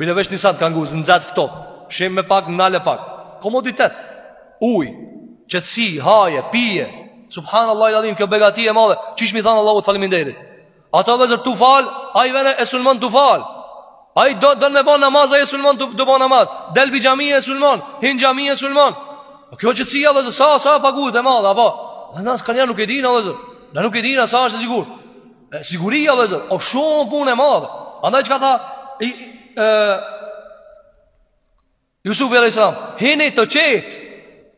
Bile veç njësat ka nguzë, nxehtë ftoftë shembull me pak, në nale pak Komoditet Uj Qetësi, haje, pije Subhanallahil adhim, kjo begati e madhe Qysh me i thanë Allahut faleminderit Ata vëllezër tu falë, ai vjen e sulmon tu falë Ai do, don me ba namaz, ai e sulmon tu, tu ba namaz Del pi xhamie sulmon, hin xhami e sulmon po Kjo qetësia vëllezër, sa, sa begati e madhe, apo Në nësë kanë janë nuk e dina vëllezër Ne nuk e dina, sa është e sigurt E siguria vëllezër, o shumë punë e madhe. Andaj çka tha, i, e, Jusufi alayhis salam, hini të qetë,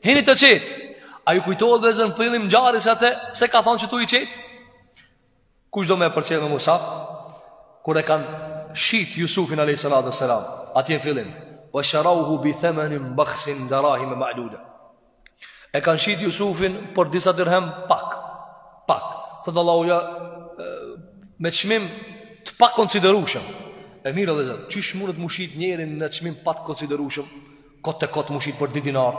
hini të qetë. A ju kujtohet vëllezër në fillim ngjarjes, se pse ka thonë që tu i qetë? Kush do me përcjellë me Musa? Kur e kanë shit Jusufin alayhis salatu was salam, atje në fillim. Ue sherauhu bi themenin bakhsin derahime ma'dude. E kanë shit Jusufin për disa dirhem pak. Pak. Thot Allahu ja me çmim të pakonsiderueshëm. E mirë vëllezër, qysh mundet me shit njerin në çmim të pakonsiderueshëm, kot e kot me u shit për 2 dinar,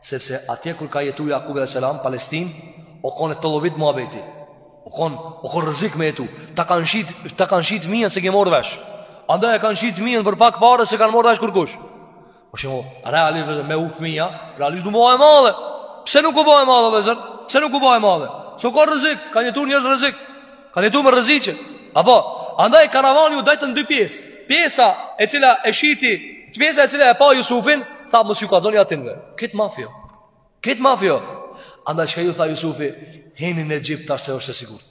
sepse atje kur ka jetuar Jakubi alayhis salam Palestinë, o konë e tollovit muhabeti. O konë, o konë rrezik me jetu. Ta kanë shit, ta kanë shit fëmijën s'e ke marrë vesh. Andaj e kanë shit fëmijën për pak pare s'e kanë marrë vesh kurkush. Për shembull, realisht me hup fëmia, realisht u bë e madhe. Pse nuk u bë e madhe vëllezër? Pse nuk u bë e madhe? Se ka rrezik, kanë jetuar njerëz rrezik. Kanë jetuar me rreziqe. Apo, andaj karavani u dajtën dy pjesë. Pjesa e cila e shiti, pjesa e cila e pa Jusufin, tha mos ju kallzoni atynve. Krejt mafio. Krejt mafio. Andaj çka ju tha Jusufi, hini në Egjipt tash se është e sigurt.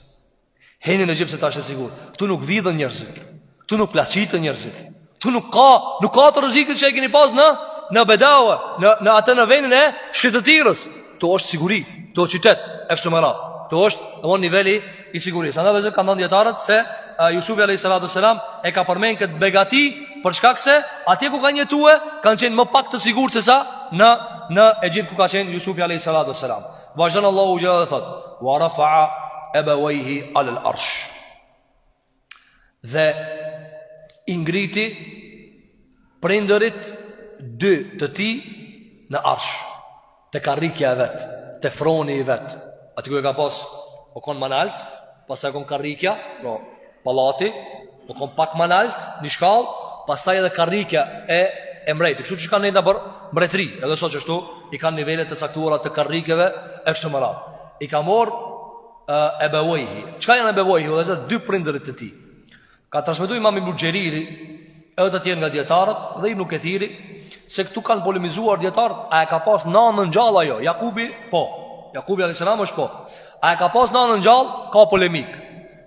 Hyni në Egjipt se tash është sigurt Këtu nuk vidhen njerzit Këtu nuk plaçkiten njerzit Këtu nuk ka, nuk ka atë rrezikun që e keni pas në Në bedawe, në, në atë në venin e shkretëtirës Këtu është siguri, këtu është qytet, e kështu me radhë Këtu është, domethanë niveli i siguris Andaj vllezër kanë thanë dijetarët se uh, Jusufi a.s. e ka përmen këtë begati Për shkak se atje ku kanë jetue Kanë qenë më pak të sigurt se sa Në, në Egjipt ku ka qenë Jusufi a.s. Vazhdon Allahu ue xhel-le dhe thot Wa rafa'a ebewejhi alel arsh Dhe i ngriti prindërit dy të tij në arsh te karrikja e vet, te froni i vet Aty ku e ka pas, o konë ma nalt, pastaj o konë karrikja, no, Pallati, o konë pak ma nalt, një shkallë, pastaj edhe karrika e e mbretit. Kështu që kanë ndaj për mbretëri, edhe sot ashtu i kanë nivele të caktuara të karrikeve e kështu me radhë. I ka marr ebewejhi. Çka janë ebewejhi? Vllezër dy prindërit e tij. Ka transmetuar Imam Ibn Xheriri edhe të tjerë nga dijetarët dhe Ibn Kethiri se këtu kanë polemizuar dijetarët, a e ka pas nanën gjallë a jo? Jakubi, po. Jakubi alayhis salam është po. A e ka pas nanën gjallë? Ka polemik.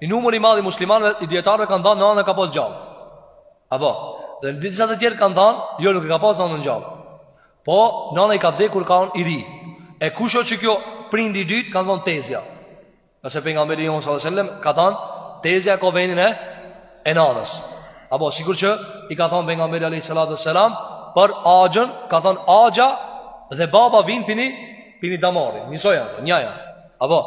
Një numër i madh i muslimanëve i dijetarëve kanë thënë nanën e ka pas gjallë. Apo, edhe disa të tjerë kanë thënë, jo nuk e ka pas nanën gjallë. Po, nana i ka vdekur kur ka qenë i ri. E kush është kjo prindi i dytë? Kanë thënë tezja. Sepse pejgamberi jon sallallahu alajhi wasallam ka thënë tezja e ka vendin e e nanës. Apo sikur që i ka thënë pejgamberi alayhi salatu wasalam për axhën, ka thënë axha dhe baba vijn prej ni, prej ni damari. Njësoj janë, një janë. Apo,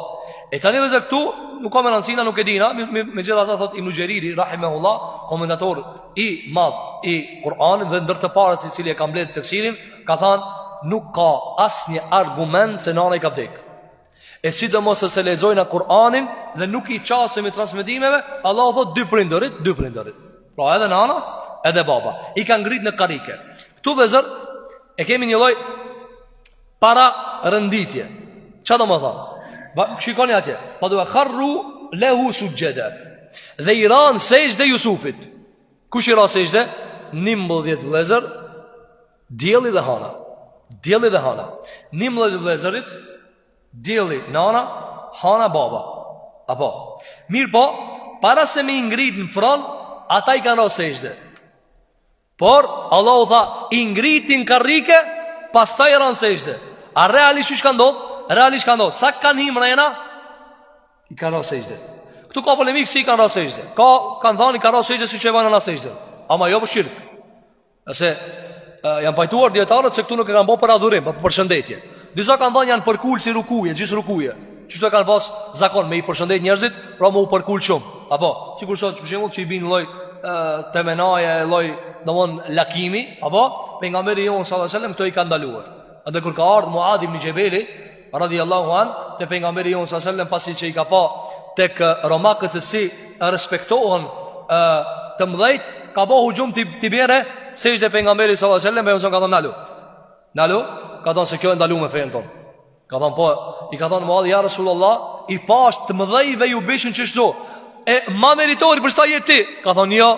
e tani vllezër këtu, nuk ka ma rëndësi, na nuk e dina, me, me, megjithatë thot Ibn Xheriri, rahimehullah, komentator i madh i Kur'anit dhe ndër të parët i cili e ka mbledh tefsirin, ka than, nuk ka asnjë argument se nana i ka vdek. E sidomos nëse e lexojna Kur'anin dhe nuk i qasemi transmitimeve, Allahu thot dy prindërit, dy prindërit. Pra edhe nana, edhe baba. I ka ngrit në karrike. Këtu vllezër, e kemi një lloj Pararenditje. Çka domethanë? Shikoni atje. Tha: ue kharru lehu suxhxheda. Dhe i ranë sexhde Jusufit. Kush i ranë sexhde? Nimbëdhjetë vllezër, dielli dhe hana. Dielli dhe hana. Nimbëdhjetë vllezërit, dielli nana, hana baba. Apo. Mirë po, para se me i ngrit në fron, ata i kanë ra sexhde. Por, Allahu tha, i ngriti n'karrike, pastaj i ranë sexhde. A realisht qysh ka ndodh? Realisht ka ndodh. Sa kanë hi mrena, i kanë ra sexhde. Këtu ka polemikë si i kanë ra sexhde. Ka, kanë thanë i kanë ra sexhde siç e bajmë na sexhde. Ama jo për shirk. Sepse, janë pajtuar dijetarët se këtu nuk e kanë bo për adhurim, po përshëndetje. Disa kanë thënë janë përkul si rukuje, gjithë rukuje. Qështu kanë pas zakon me i përshëndet njerëzit, pra me u përkul shumë. Apo, sikur sot për shembull që i bin lloj temenaja e lloj domthon lakimi, apo pejgamberi jon sallallahu alajhi wasallam këto i ka ndaluar. Andaj kur ka ardhur Muad ibn Xhebeli radhiyallahu an te pejgamberi jon sallallahu alajhi wasallam pasi që i ka pa tek romakët se si respektohen të mëdhejt, ka bë hyxhym t'i bjerë sexhde pejgamberit sallallahu alajhi wasallam, pejgamberi ka thënë Nalu, ka thonë se kjo e ndalume n'fenë tonë. Ka thonë, po, i ka thonë Muadhi, ja Rasulullah, i pash të mëdhejve ju bishin qështu. E ma meritori për qëta je ti. Ka thonë, jo,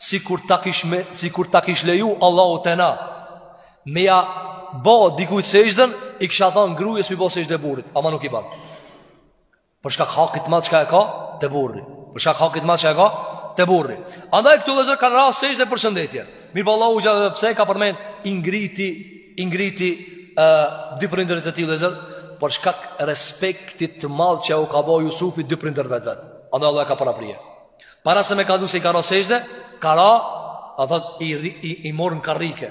sikur ta kish, me, sikur ta kish leju Allahu teala me ja bo dikujt sexhden, i kisha thonë grujës me i bo sexhde burrit. Ama nuk i banë. Për shkak hakit madh çka e ka te burri. Për shkak hakit madh çka e ka te burri. Andaj këtu vllezër kanë ra sexhde përshëndetje. Mirëpo Allahu xhelle pse ka përmend i ngriti i ngriti ë uh, dy prindërit e tij vllezër për shkak respektit të madh që u ka bo Jusufi dy prindërve të vet. Andaj Allahu e ka paraprijë. Para se me kallzu se i ka ra sexhde ka ra, a thot i i, i mori n'karrike.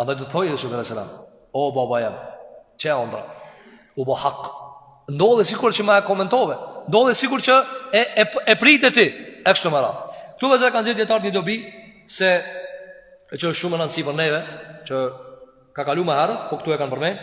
Andaj do t'thojë Jusufi alejhi selam O baba jem Qe ondrra U bo hak Ndodhi sikur që ma e komentove Ndodhi sikur që e, e, e prite ti E kështu me radhë Këtu vllezër kanë nxjerrë dijetarët një dobi Se E që është shumë me rëndësi për neve Që ka kalu më herët Po këtu e kanë përmen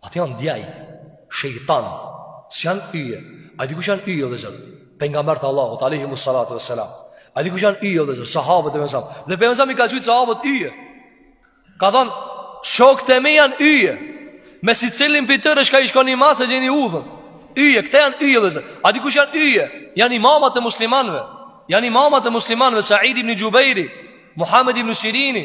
Ata janë djaj, shejtan, s'janë yje. A di kush janë yje, vllezër? Pejgamberët e Allahut, alejhimu salatu ve selam. A di kush janë yje, vllezër? Sahabët e pejgamberit alejhi selam. Dhe pejgamberi alejhi selam i ka qujtë sahabët yje. Ka thonë, shokët e mi janë yje. Me secilin prej tyre, çka i shkoni mas e gjeni udhën. Yje, këta janë yje, vllezër. A di kush janë yje? Janë imamat e muslimanve. Janë imamat e muslimanve, Said ibn Xhubejri, Muhammed ibn Sirini,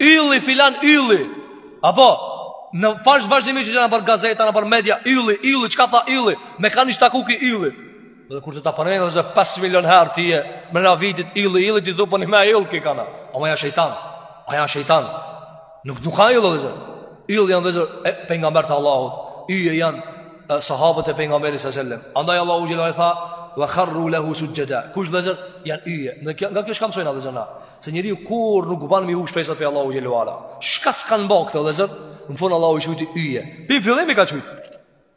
Ylli filan ylli. Apo në fash vazhdimisht nëpër gazeta, nëpër media, ylli, ylli, çka tha ylli? Me kanë ishta kuki ylli. Dhe kur të ta përmendin vllezër 5 milion herë ty mrena vitit ylli, ylli ti thu po nime yll ki kana. Ama janë shejtan. A janë shejtan. Nuk nuk ka yll vllezër. Yll janë vllezër pejgamberët e Allahut. Yje janë sahabët e pejgamberit sallallahu alajhi wasallam. Andaj Allahu xhelle tha wa kharru lahu sujada. Kush vllezër janë yje. Në kjo nga kjo çka msojna vllezër na. Se njeriu kurrë nuk ban me i hup shpresat pej Allahu xhelle wa ala. Çka s'kan bë këta vllezër? Në fund Allahu i qujti yje. Pi fillim i ka qujt.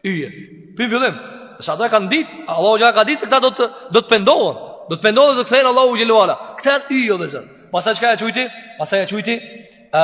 Yje. Pi fillim. Sa do e kanë ditë, Allahu xhelle ka ditë se këta do të do të pendohen. Do të pendohen do të kthehen te Allahu xhelle wa ala. Këta janë yje vllezër. Pastaj çka ja qujti? Pastaj ja qujti ë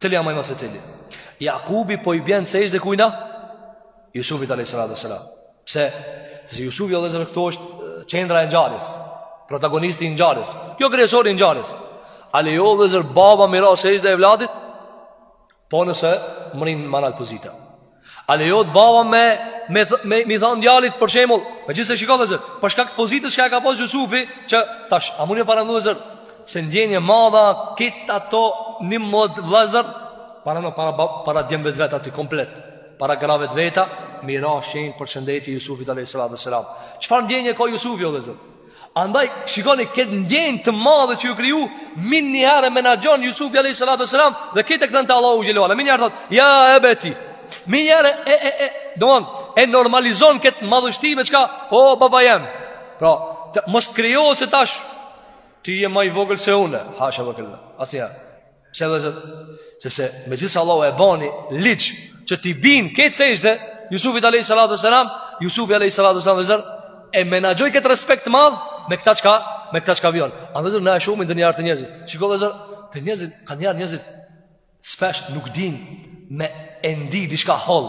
Cili ama ma secili Jakubi po i bjen sexhde kujna Jusufit a.s. Pse, se Jusufi o vllezër këtu është qendra e ngjarjes Protagonisti i ngjarjes Kjo kryesori i ngjarjes A lejohet vllezër baba me i ra sexhde evladit Po nëse mrrin ma nalt pozita A lejohet baba me me me me i than djalit për shembull, megjithëse shiko vllezër, për shkak të pozitës që e ka pas Jusufi, që tash a muni paramendu vllezër, se ndjenjë e madhe kit ato në mod vllezër, para, para para djemve të vet aty komplet, para grave të veta, me i ra shenjë përshëndetje Jusufit alayhis salam. Çfarë ndjenjë ka Jusufi o vllezër? Andaj, shikoni këtë ndjenjë të madhe që ju kriju, menjëherë e menaxhon Jusufi a.s. dhe këtë e këtën të Allahu xhelle ve ala. Menjëherë thotë, ja ebeti. Menjëherë e, e, e, domethon, e normalizon këtë madhështi me çka, o, baba jem. Pra, të, mos të krijohet se tash, ti je ma i vogël se une. Hasha ve kel-la, asnjëherë. Pse vllezër? Sepse megjithëse Allahu e bani ligj që t'i bin krejt sexhde Jusufit alejhi salatu selam Jusufi alejhi salatu selam vllezër e menaxhoi këtë respekt të madh me këta çka, me këta çka vjen A vllezër na e shohim ndonjëherë te njerëzit Shiko vllezër te njerëzit, kanjëherë njerëzit shpesh nuk din me e ndi diçka holl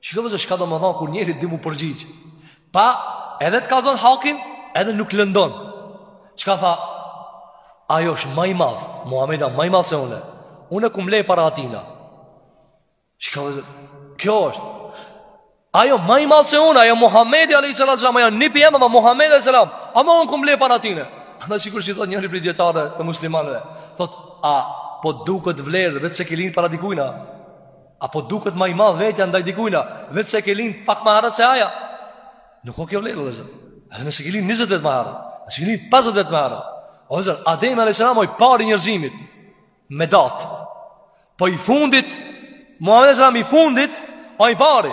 Shiko vllezër çka do me thonë kur njeri di m'u përgjigj. Pra edhe të kallzon hakin, edhe nuk lëndon. Çka tha? Ai është ma i madh, Muhamedi ma i madh se unë. Unë kum lej para atina. Shiko vllezër, kjo është. Ai o ma i madh se unë, ai o Muhamedi alayhis salam, ai o nipi jem ama Muhamedi alayhis salam. Ama un kum lej para atina. Andaj sikur që thot njëri prej dijetarëve të muslimanëve, thot a po duket vlerë vetë se ke lind para dikujna. A po duket ma i madh vetja ndaj dikujna, vetë se ke lin pak ma herët se aj. Nuk ka kjo vlerë vëllazër. Edhe nëse ke lin 20 vjet ma herët, nëse ke lin 50 vjet ma herët. O vëllazër, Adem alayhis salam o i pari i njerëzimit me datë. Po i fundit, Muhamedi alayhis salam i fundit, ai i pari.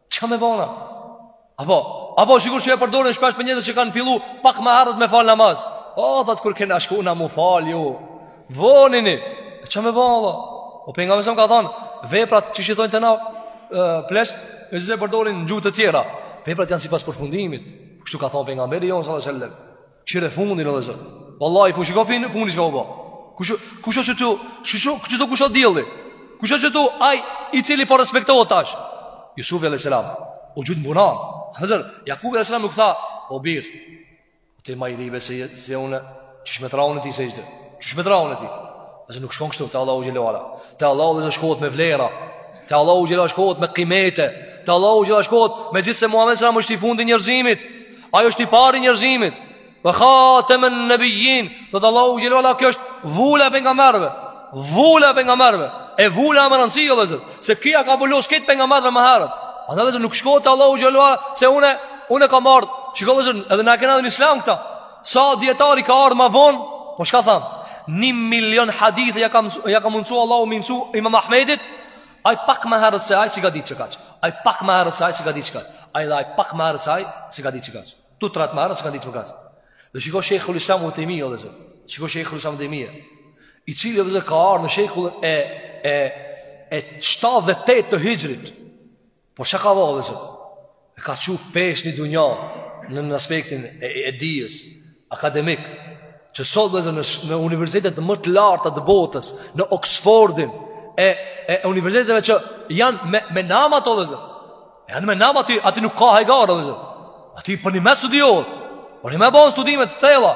Çka me bona? Apo, apo sikur që e përdorin shpesh për njerëz që kanë fillu pak ma herët me fal namaz. O, oh, thot kur kena shku na m'u fal, ju von jeni. Çka me bona? O pejgamberi a.s. ka thon, veprat që shikojnë te na pleqt i përdorin në gjuhë të tjera. Veprat janë sipas përfundimit. Kështu ka thon pejgamberi jon sallallahu alajhi wasallam. Kqyre fundin vllezër Wallahi fundin shiko fundin fundin shiko po Kush o kush o qitu Kush o kush o tu kush o dielli Kush o qitu Aj i cili po respektohet tash Jusufi a.s. o gjujt n'bunar Vllezër Jakubi a.s. nuk tha O bir Ti ma i ri je se se une Qysh me t'ra une ty sexhde Qysh me t'ra une ty Vllezër nuk shkon kështu te Allahu xhelle ve ala Te Allahu vllezër shkohet me vlera Te Allahu xhelle ve ala shkohet me kimete Te Allahu xhelle ve ala shkohet Megjithëse Muhammedi a.s. është i fundit i njerëzimit Ai është i pari njerëzimit Ve hatemen nebijjin Thotë Allahu xhele ve ala ky është vula e pejgamberëve Vula e pejgamberëve E vula me rëndësi o vllezër Se ky ja ka vulos këtë pejgamberëve më herët Ama vllezër nuk shkon te Allahu xhele ve ala Se une, une kam ardhë Çka vllezër edhe na e kena dhe në islam këta Sa dijetari ka ardhë ma vonë Po çka thanë Një milion hadithe ja ka, ja ka mundësu Allahu me mësu Imam Ahmedit Ai pak më herët se ai s'i ka ditë qekaq. Ai pak më herët se ai s'i ka ditë qekaq. Ai dhe ai pak më herët se ai s'i ka ditë qekaq. Tu trat më herët s'ka ditë më kaq. Dhe shiko Sheikhul Islam Ibn Tejmije o vllezër. Shiko Sheikhul Islam Ibn Tejmije. I cili vllezër ka ardhur në shekullin e e e 7 dhe 8 të Hixhrit. Por çka o vllezër E ka çu peshë një dunja në në aspektin e, e dijes, akademik, që sot vllezër në, në universitetet më të larta të botës, në Oxfordin, e, e, e universiteteve që janë me, me nam o vllezër E janë me nam aty, aty nuk ka hajgare vllezër. Aty përnime studiohet, përnime bon studime të thella.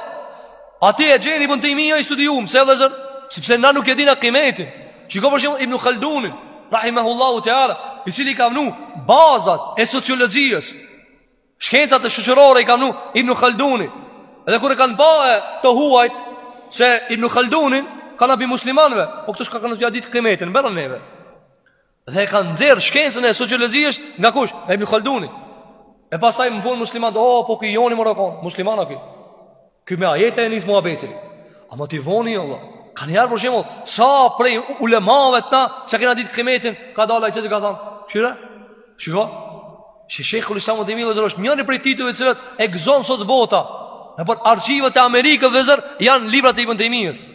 Aty e gjen Ibn Tejmijen i studium, pse vllezër, sepse na nuk e dina kimetin. Shiko për shembull Ibn Khaldunin, rahimahullahu teala, i cili i ka vnu bazat e sociologjisë. Shkencat shoqërore i ka vnu Ibn Khalduni. Edhe kur e kanë pa të huajt se Ibn Khaldunin kanë bi muslimanëve, po këta s'ja kanë ditë kimetin, bjere neve. Dhe e kanë nxjerr shkencën e sociologjisë nga kush? Ibn Khalduni. E pastaj më vonë muslimanët, oh, po ky joni more kon, musliman ky. Ky me ajete e nis muhabetin A motivon o vllezër Kanjëherë për shembull Sa prej ulemave tona S'e kena ditë kimetin Ka dalë ai qetë ka thanë Kqyre? Shiko? Shë shejhul islam Ibn Tejmije vllezër është njëri prej titujve të cilët E gëzon sot bota Nëpër arkivat e Amerikës vllezër Janë librat e Ibn Tejmijes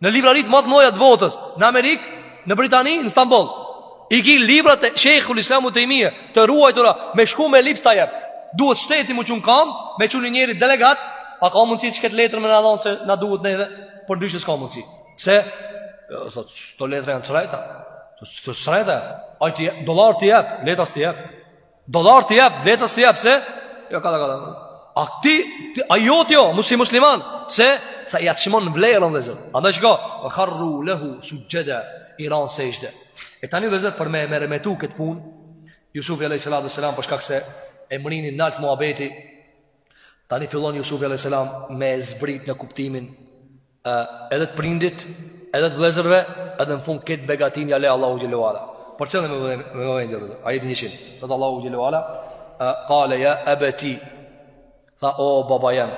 Në libraritë më të mëdha të botës, në Amerikë, në Britani, në Stamboll. I ki librat e Sheikhul Islam Ibn Tejmijes, të ruajtura, me shku me lyp s'ta jep. Duhet shteti m'u çu n'kam, me çu një njeri delegat, a ka mundësi qët letër me na dhanë se na duhet neve, përndryshe s'ka mundësi. Pse, thot, këto letra janë të shtrejta, të shtrejta, ari të jep, dollar të jep, letër s'të jep. Dollar të jep, letër s'të jep, pse? Jo, kada, kada, kada. A ti, ti a jo ti jomusliman, pse? Se ja çmon vlerën vllezër. Andaj çka, ve harru lehu suxhxheda, i ranë sexhde. E tani vllezër, për me e meremetu këtë punë, Jusufi a.s. për shkak se e mërrini nalt muhabeti, Tani fillon Jusufi a.s. me e zbrit në kuptimin e, edhe të prindit, edhe të vllezërve, edhe në fund këtë begatin ja le Allahut xhele ve ala. Përcillni me vëmendje, vllezër, ajeti njëqind, thotë Allahu xhele ve ala, kale ja ebeti, tha o baba jem,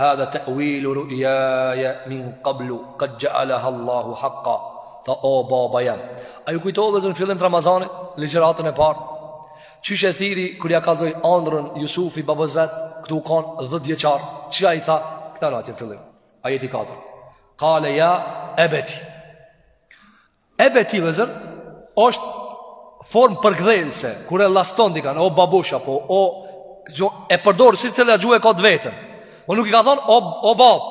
hadha te'vilu ru'jaje min kablu, kad xhealeha Allahu hakka, tha o baba jem. A ju kujtohet vllezër në fillim të Ramazanit, ligjëratën e parë, Qysh e thirri kur ja kallzoi andrën Jusufi babës vet, këtu u kon 10 vjeçar, çka i tha? Këta n'atje n'fillim. Ajeti 4. Kale ja ebeti. Ebeti vllezër është formë përkëdhelëse, kur e lazdron dikan, o babush apo o e përdor secila gjuhë ka të vetën. Po nuk i ka thon o bab.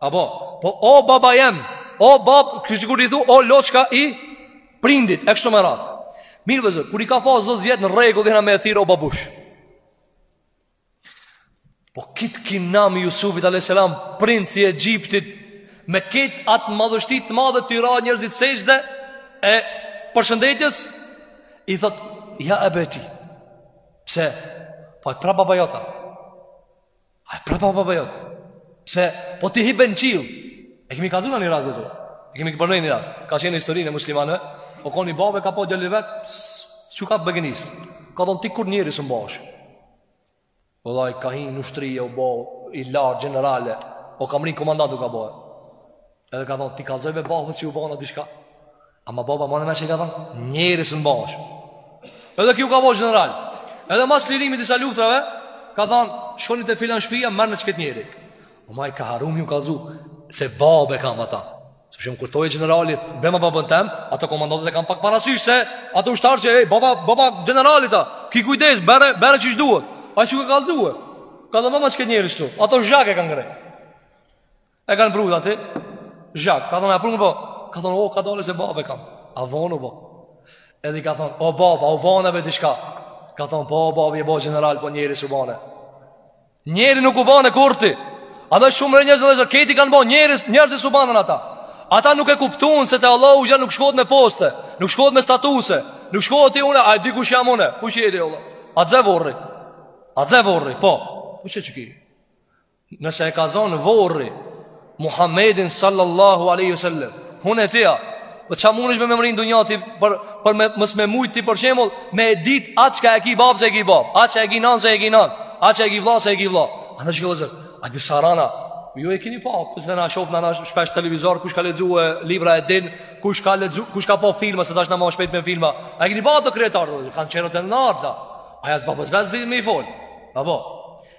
Apo, po o baba jem, o bab, ky sikur i thu, o loçka i prindit e kështu me radhë. Mirë vllezër, kur i ka pas 10 vjet në rregull hëna me e thirr o babush. Po kit kinami Jusufit alejhi selam, princ i Egjiptit, me kit at madhështi të madhe t'i ra njerëzit sexhde e përshëndetjes i thot ja ebeti. Pse? Po aj prap baba jota. Aj prap baba jot Pse po ti hi ben qill E kemi kallzu na një rast vllezër E kemi përmend një rast Ka qenë n'historinë e muslimanve O kon një babë ka pa djalin e vet S'e ka begenis Ka thon ti kurr njeri s'u bosh Edhe aj ka hi në ushtri o bo I lartë general e O ka mrri komandant u ka bo e Edhe ka thonë, ti kallzoj babës si u bëna diçka. Ama baba menëherë e ka thonë, njeri s'u bash. Edhe ky u ka bo general. Edhe mas çlirimit, disa luftrave, ka thonë, shkoni te filan shpia, merrne qit njeri. Ama aj, ka harru me ju kallzu, se babë e kam ata. Se sikur t'thojë generali, bjerma babën tem, ato komandantët e kanë pak parasysh se, ato ushtarë që, ej, baba, baba generalit tan, ki kujdes, bjere, bjere qysh duhet. Aj s'ka kallzu e? Ka thon bjerma qit njeri shtu, ata zhag e kanë ngreh. E kanë pru ata zhag. Ka thonë e prutë po. Ka thonë o kadalë se babë e kam. A vonë po. Edhe ka thonë o babë, a u bana diçka. Ka thonë po o babë je bo general po njeri s'u bane. Njeri nuk u bane kurr ti. Edhe shumë njerëz vllezër, këta kanë bo njerëz, njerëz s'u banën ata. Ata nuk e kuptun se të Allahu xh nuk shkohet me poste, nuk shkohet me statuse, nuk shkohet ti une, a e di kush jam une, kush je ti, vlla. A t'ze vorri, a t'ze vorri, po, po çka ki. Nëse e ka zonë vorri Muhammedin sallallahu aleyhi sallam Un e ti a Çka munesh me mrri n'dunja ti Për, për me, mos me mujt ti për shemull Me e dit atë çka e ki bab se e ki bab Atë çka e ki nan se e ki nan Atë çka e ki vla se e ki vla A n'shkoj vllezër A di sa rana Ju e kini pa Kush sheh shpesh televizor Kush ka lexu libra e din Kush ka lexu Kush ka pa filma Se tash na ma shpejt me filma A e kini pa kryetar Kanë qenë t'nalt Aj as babës vet s'di me i fol Apo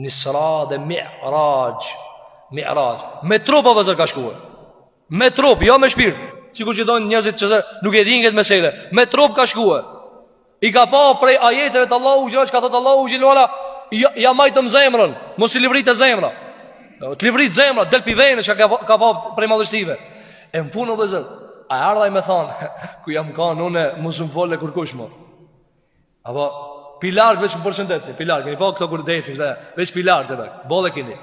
N'Isra dhe Mi'raj. Mi'raj. Me trup o vllezër ka shkuar. Me trup, jo me shpirt. Sikur që thonë njerëzit që nuk e dinë këtë meselë. Me trup ka shkuar. I ka pa prej ajeteve të Allahu xhelalu çka thot Allahu xhelalu ja, ja majtëm zemrën, mos i livrit zemra. Të livrit zemra, del pi veni çka, ka pa prej madhështive. E m'fund o vllezër, a erdh ai me thanë, ku jam kan une, mos m'folni kërkush më. Apo pilar veç për shëndet, pilar keni pa këto kur deci këta, veç pilar të bak. Bolle keni.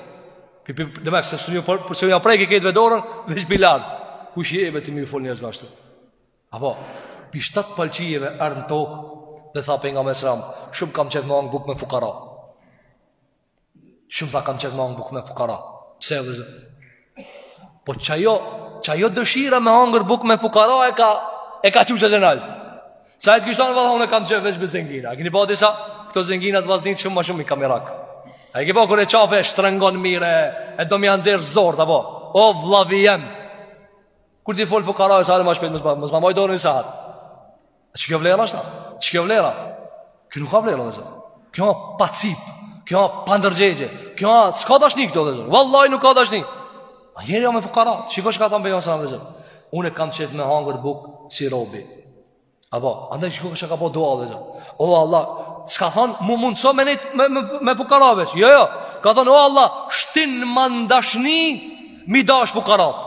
Pi, pi të bak se suni por për çfarë ja preki këtë vedorën, veç pilar. Kush je vetë më fol njerëz ashtu. Apo pi shtat palë qiejve ardh në tokë dhe tha pejgamberi sallallahu alajhi wasallam, shumë kam qef me hangër buk me fukara. Shumë kam qef me hangër bukë me fukara. Pse vëllezër? Po qajo, qajo dëshira me hangër bukë me fukara e ka, e ka që që që nalt. Sa e të kish thanë vëlla, unë e kam qef veç me zengina. A kini pa disa, këta zengina të vaznit shumë ma shumë i ka merak. A e ki pa kur e qafe e shtrëngon mirë, e do me ja nxjerrë zorrët, apo? O, vllavi jem. Kur t'i folë fukara e sa e ma shpejt, mos ma maj dorën një sahat. Që kjo vlera është? Që kjo vlera? Kjo nuk ka vlera, vëllezër. Kjo ka pacip, kjo ka pandërgjegje, kjo ka... S'ka dashni këtu, vëllezër. Vallahi nuk ka dashni. A njeri jo me fukara. Shiko çka ka thanë Pejgamberi, vëllezër. Unë kam qef me hangër buk si robi. Apo, andaj shiko çka bon dua, vëllezër. O Allah, s'ka thonë, ma mundëso me, nejt, me, me, me fukara veç. Jo, jo. Ka thonë, o Allah, shtinma dashni me i dash fukarat.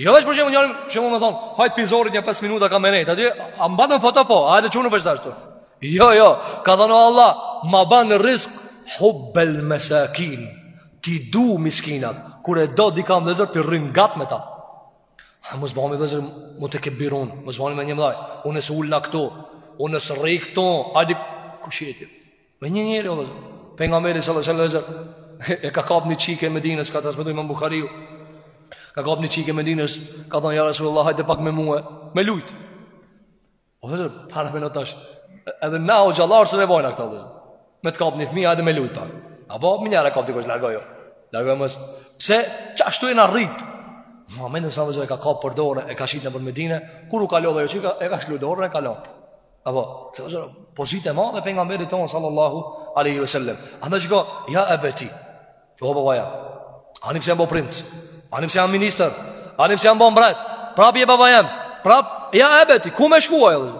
Jo veç për shembull njëri me thon, hajt pi zorit nja 5 minuta kam me nejt. Aty a mbatën foto po, hajde çunu për ashtu. Jo, jo, ka thënë Allah, ma ban rizk hubbel mesakin. T'i du miskinat, kur e do dikan vëllezër ti rrin gat me ta. Ha mos bëmi vëllezër, mutekebirun, mos bëmi menjemëdhaj. Unë s'ulna këtu, unë s'rri këtu, a di kush je ti? Me një njeri o vëllezër Pejgamberi sallallahu alejhi ve sellem E ka kap një qikë medinase Ka transmetu imam Buhariu Ka kap një qikë medinase Ka thonë ja Rasulullah hajde pak me mu Me lujt O vëllezër paramenoni tash Edhe na hoxhallarë së revojnë a këta vëllezër Me të kap një fmi hajde me lujt pak Apo menjëherë ka dikush largoj jo Largoj mos Se qashtu jena rritë Muhammedi sallallahu alejhi ve sellem e ka kap për dore E ka shëtit nëpër Medinë Kur u ka lodh ajo qika e ka lshu dorën u ka lodh Apo, kjo është pozitë e madhe e Pejgamberit tonë, sallallahu aleyhi ve sellem. Andaj çka, ja ebeti, o babaja, ani pse jam bo princ, ani pse jam ministër, ani pse jam bo mbret, prap je baba jem, prap, ja ebeti, ku me shkua e dhe?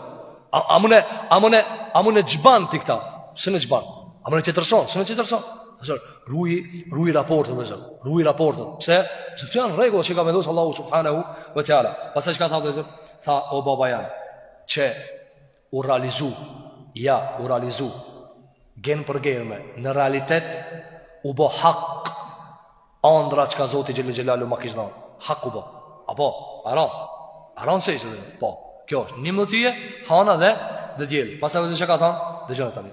A, a mun e, a mun e, a mun e çban ti këta, s'mun e çban, a mun e tjetërson, s'mun e tjetërson. Vëllezër, ruji, ruji raportet, vëllezër. Ruji raportet. Pse? Sepse këto janë rregulla që ka vendosur Allahu subhanahu wa taala. Pastaj çka tha Zot? Tha o baba jem, që u realizu, ja, u realizu, germ për germe, në realitet, u bo hak, andrra çka Zoti xhel-le xhelaluhu ma kish dhanë, hak u bo, apo, a ra, a ra në sexhde, po, kjo është, njëmdhet yje, hana dhe, dhe dielli, pastaj vëllezër çka ka thanë, dëgjone tani.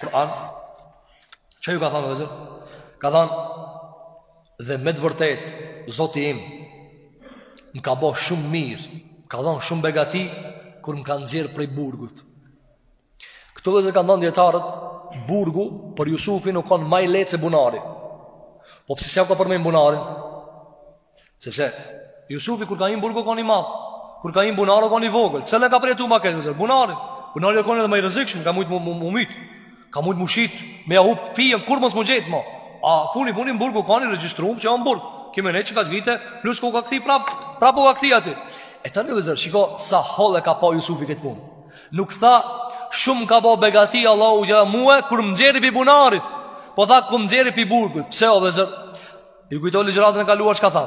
Kur'an Çka ju ka thonë vllezër? Ka thonë Dhe me të vërtet Zoti im Më ka bo shumë mirë Më ka dhonë shumë begati Kur më ka nxjerr prej burgut Këtu vllezër kanë thonë dijetarët Burgu për Jusufin u konë ma i lehtë se bunari Po pse s'jau ka përmend bunarin Sepse Jusufi kur u kanë n'burg u kanë i madh, kur u kanë n'bunar u kanë i vogël. Çe ka përjetu më këtë zot? Bunari. Bunari u kanë edhe ma i rrezikshëm, kish mujt me myt. Kish mujt me shit, me ja hup fijen kurrë mos me gjet më. A funi funit në burg u kanë i regjistruar që o n'burg. Ki me nejt çka vite, plus kur ka kthy prap, prap u ka kthy aty. E tani vllezër, shiko sa hollë e ka pa Jusufi këtë punë. Nuk tha shumë m'ka bo begati Allahu ja mua kur më nxjerri pi bunarit. Po tha kur më nxjerri pi burgut. Pse o vllezër? I kujtoj ligjëratën e kaluar çka tha.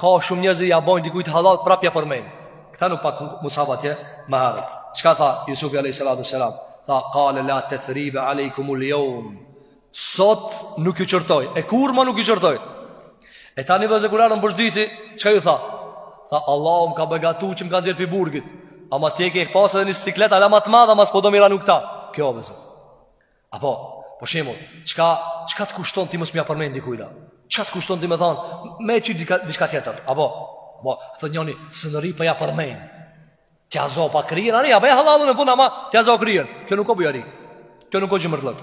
Ka shumë njerëz që ja bojnë dikujt hallall prap ja përmendin. Këta nuk pak musabatje më harë. Çka tha Yusufi alayhi salatu wasalam? Tha qala la tathriba alaykum al-yawm. Sot nuk ju qortoj, e kurrë më nuk ju qortoj. E tani vllezër kur erdhën për s'dyti, çka ju tha? Tha Allahu më ka begatu që më ka nxjerr pi burgit. Ama ti e ke pas edhe një siklet hala ma të madh, ama s'po do me i ranu kta. Kjo vllezër. Apo, për shembull, çka çka të kushton ty mos me ja përmend dikujt la? Çka të kushton ty me thon, me çu diçka diçka tjetër. Apo, apo thot njoni se në rip po ja përmend. T'ia zo pak kryen, ani apo e hallallën në fund ama t'ia zo kryen. Kjo nuk o bujari. Kjo nuk o xhymertllëk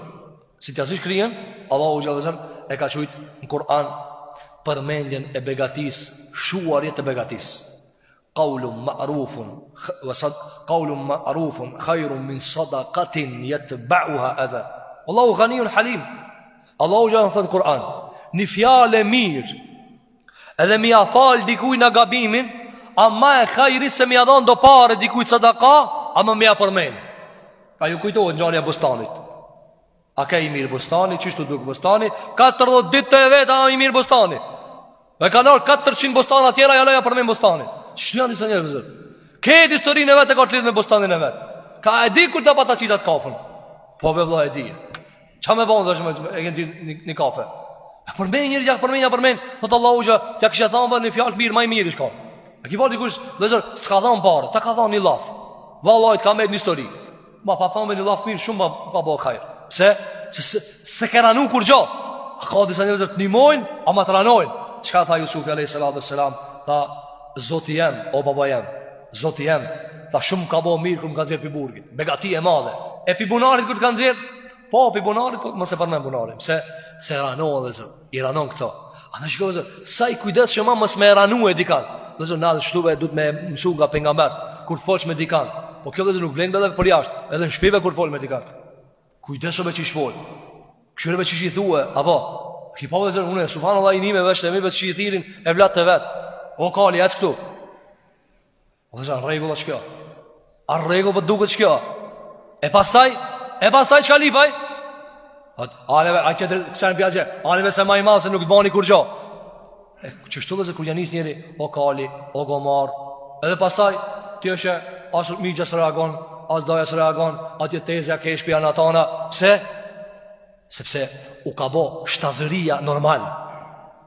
Si t'ia zish kryen, Allahu xhelle shanuhu e ka qujt në Kur'an përmendjen e begatisë, shuarje të begatisë. Qaulun ma'rufun wa sad qaulun ma'rufun khairun min sadaqatin yatba'uha adha. Allahu ghaniyun halim. Allahu xh.sh. thotë në Kur'an, një fjalë e mirë. Edhe me ia fal dikujt naj gabim, o ma e hajrit se me ia dhon do pare dikujt sadaka, ama me ia përmend. A ju kujtohet ngjarja e bostanit? A ke i mirë bostani, qishtu duk bostani 40 ditë të vet, a i mirë bostani Me ka nërë 400 bostana tjerë, hala ja përmen bostanin Qishtu janë disa njerëz vllezër Këtë historinë e vet e ka të lidhun me bostanin e vet A e di kur ta pata qit at kafen Po be vlla e di Çka me bo dhe shumë e kënë qit një kafe E përmen njeri, ja përmen, ja përmen Thotë Allahu xh.sh., t'ja kishe thanë edhe një fjalë t'mirë, ma mirë ish kanë E ki pa dikush, vllezër, s'të ka dhanë pare, ta ka thanë një llaf Valajt ka me një historinë Ma pat thonë me një llaf t'mirë shumë m'ka, m'ka bo hajr. Pse? Se, se, s'ke ranu kurgjo. A ka disa njerëz vllezër të nimojnë, ama të ranojnë. Çka tha Jusufi a.s. Tha, zoti jem, o baba jem, zoti jem, tha shumë m'ka bo mirë kur më ka nxjerr pi burgit. Begati e madhe. E pi bunarit kur të ka nxjerr? Po, pi bunarit, po, më s'e përmen bunarin. Se, se ranon vllezër. I ranon këto. Ani shiko vllezër, sa i kujdesshëm mos me e ranu dikan. Vllezër, na kështu ve duhet me mësu nga pejgamberët, kur të folsh me dikan. Po kjo vllezër nuk vlen veç për jashtë, edhe në shpi ve kur fol me dikan. Kujdesu ve qysh fol, kqyre ve qysh i thue, apo. Ki pa vllezër, unë, subhanallah i ni me veshtë e mi ve qysh i thirrin evlatët e vet. O, kali, e këtu. O vllezër, rregull është kjo A rregull po duket është kjo E pastaj, e pastaj çka lyp ai Aleve, a këtë kësa në pjazje Aleve se ma i madh se nuk të bani kurgjo E qështu vllezër, kur ja nis njeri O kali, o gomar Edhe pastaj, ti është As migja s'reagon, as daja s'reagon Atje tezja kesh pi anë atana Pse? Sepse u ka bo shtazëria normal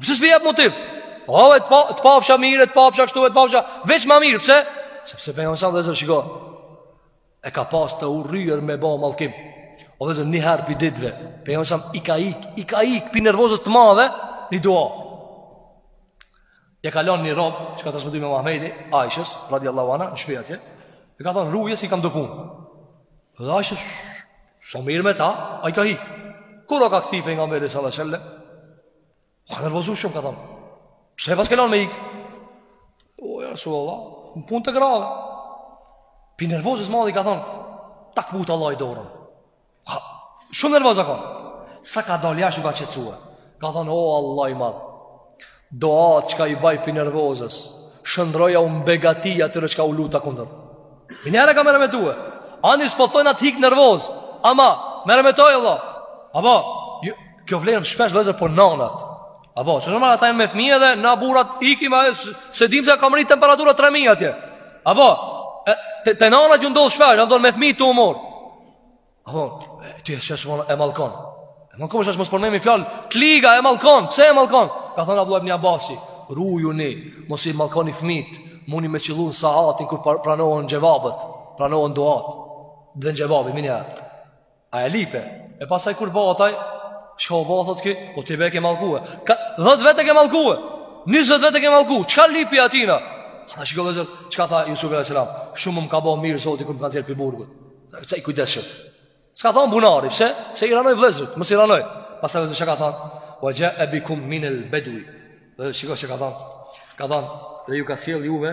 Kështu shpi jep motiv O, e të, pa, të pafsha mirë, të pafsha kështu, e të pafsha Veç ma mirë, pse? Sepse pejgamberi vllezër shiko E ka pas të urryer me bo mallkim O vllezër njëherë pi ditve Pejgamberit alejhi selam i ka ik, i ka ik Pi nervozës të madhe, një dua Ja ka lanë një rob Që ka transmetu imam Ahmedi, Aishës, radiallahu anha, në shpi atje E ka thonë, ruje se kam do punë Dhe Aishja s'u mur mirë me ta, ai ka ik Kur u ka kthy pejgamberi, sallat U ka nervozu shumë, ka thonë. Pse e paske lon me ikë? O, ja Resulallah, në punë të grave. Pi nervozës madhe i ka thonë, ta këputtë Allahi dorën. Ka, shumë nervoz a kon. Sa ka dalë jashtë u ka qetësue. Ka thonë, o Allah i madh. Duatë çka i baj pi nervozës. Shndërroja në begati atyre çka u luta kundër. Njëherë e ka meremetue. Ani s'po thonë a të hik nervoza. Ama, meremetoje vlla. Apo, Kjo vlen shpesh vllezër për nanat Apo, që shumë ata e me fmi edhe Na burrat ikim a Se dim se ka mrri temperatura 3000 atje Apo, të, të nanat ju ndodh shpesh Apo, me fmi tu u marr Apo, ti e sheh se ma e mallkon E mallkon është mos përmendim fjalë t'liga e mallkon, pse e mallkon Ka thonë Abdullah ibn Abasi Rujuni, mos i mallkoni fmitë Muni me qillu n'saatin kur pranohen xhevabet Pranohen duatë Dhe në xhevabit, minja A e lype E pastaj kur bohet ai Çka u bo thotë ky O ti be e ke mallkue Ka, Dhet vjet e ke mallkue Nizet vjet e ke mallku Çka lyp pi atina Ata shiko vllezër Çka tha Jusufi alejhi selam Shumë më ka bo mirë Zoti kur më ka nxjerr pi burgut Sa i kujdesshëm S'ka thonë bunari Pse Se i ranoj vllezërit Mos i ranoj Pastaj vllezër çka ka thonë Ue xhae bikum minel bedui Dhe shiko çka ka thonë Ka thonë Dhe ju ka sjell juve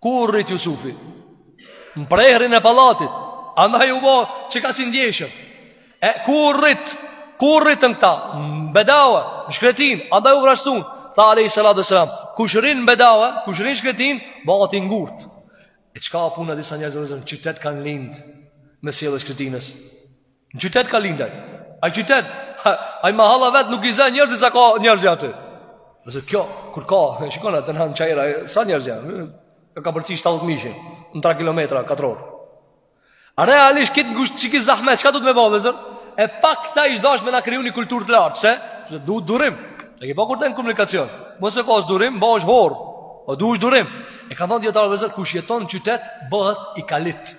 Ku u rrit Jusufi? Në prehrin e pallatit. Andaj u bo qekaq i ndjeshëm. E ku u rrit? Ku u rritën këta? Në bedawe, në shkretinë. Andaj u vrazhdun. Tha alejhi salatu ue selam. Kush rrin në bedawe, kush rrin në shkretinë, bahet i ngurtë. E çka puna disa njerëz në qytet kanë lind me sjellje shkretinës? Në qytet ka lindë. Ai qytet, ai mahalla vet nuk i zë njerëz sa ka njerëz aty. Nëse kjo kur ka, e shikon atë në çajra, sa njerëz janë. Ka kapërcy 70 mijë në 3 kilometra katror. A realisht këtë ngusht çik zahmet, çka do të me ba vllezër? E pa këta i dasht me na kriju një kulturë të lartë, se do, do durim. E ke pa kur je në komunikacion. Mos e pas durim, bash hor. O po duhesh durim. E ka thënë dijetari vllezër kush jeton në qytet bëhet i kalitur.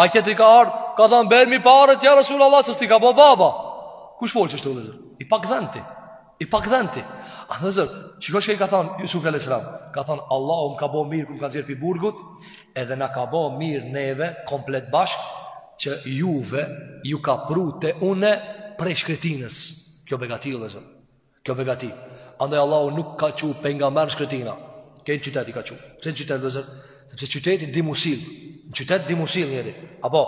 Ai tjetri ka ardhë, ka thanë bjerm paret ja Resulallah, se s'ti ka bo baba. Kush fol qështu vllezër? I pagdhenti. I pagdhenti. A vllezër, shiko çka i ka thanë Jusufi alejhi selam? Ka thanë, Allahu më ka bo mirë, kur më ka nxjerr pi burgut, edhe na ka bo mirë neve, komplet bashkë, që juve ju ka pru te unë prej shkretinës. Kjo begati o vllezër. Kjo begati. Andaj Allahu nuk ka çu pejgamber n'shkretina. Krejt në qytet i ka çu. Pse qytet vllezër? Sepse qyteti di m'u sill. Në qytet di m'u sill njeri. Apo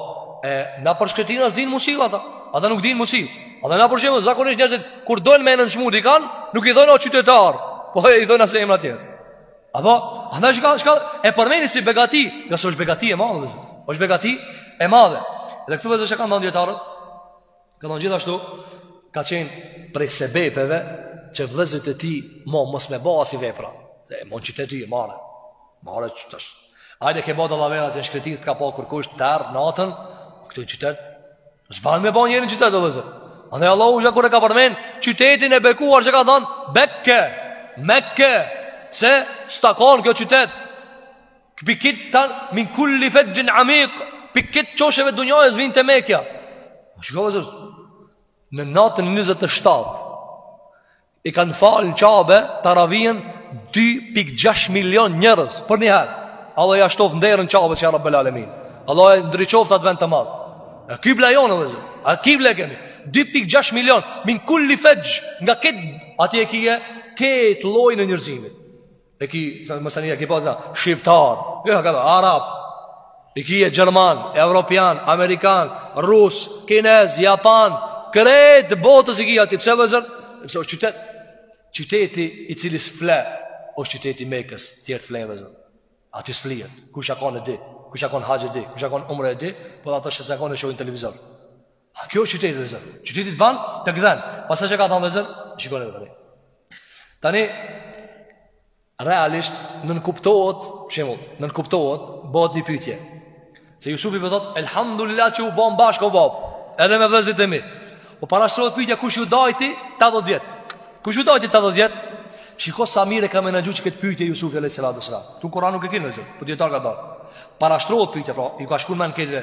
e nëpër shkretina s'din m'u sill ata. Ata nuk din m'u sill. Edhe na për shembull zakonisht njerëzit kur dojnë me nënçmu dikan, nuk i thonë o qytetar. Po i thonë asi emra tjerë. Apo andaj shka, shka e përmend si begati, jo s'është begati e madhe. Është begati e madhe. Dhe këtu vllezër çka kanë thënë dijetarët? Ka thonë gjithashtu, ka qenë prej sebepeve që vllezrit e tij mo mos me ba asi vepra. Dhe mo në qytet o marre. Marre në qytet është. Hajde ke bo dallavera që në shkreti s'të ka pa kërkush të tërë, natën, këtu në qytet. S'ban me ba njeri në qytet vllezër. Andaj Allahu kur e ka përmen, qytetin e bekuar që ka thonë, bekke, mekke, se s'takon kjo qytet. Pi krejt, a min kulli fexhin amik, pi krejt qosheve dunjasë vin te Mekja. Po shikoni vllezër. Në natën 27 i kanë falë në qabe teravinë 2.6 milion njerëz për njëherë Allahu ia shtoftë nderën qabes ja rabbel alemin Allahu e ndriçoftë atë vend të madh E kibla jonë vllezër A kibla e kemi 2.6 milion Min kulli fexh Nga krejt Aty e kie Krejt llojin e njerëzimit E ki, myslimani, e ki pasë shqiptar, jo, ka dhe, arab, e ki e gjerman, evropian, amerikan, rus, kinez, japan, krejt botës i ki aty, pse vllezër? Pse është qytet, qyteti i cili s'fle, është qyteti Mekës, tjerët flenë vllezër. Aty s'flihet, kush ka kon e di, kush ka kon haxh e di, kush ka kon umre e di, po dhe ata që s'kanë kon e shohin në televizor. A kjo është qyteti vllezër? Qyteti të ban të gdhen. Pastaj çka ka thonë vllezër? Shikoni edhe Tani, realisht, nënkuptohet, shembull, nënkuptohet, bëhet një pyetje. Se Jusufi për po thotë, Elhamdulillah që u bamë bashkë o babë, edhe me vllezrit e mi. Po parashtrohet pyetja, kush ju dajti 80 vjet? Kush ju dajti 80 vjet? Shiko sa mirë e ka menaxhu këtë pyetje Jusufi a.s. Ktu në Kuran nuk e kini vllezër, por po dijetarë ka dalë. Parashtrohet pyetja, pra, ju ka shku në men këtë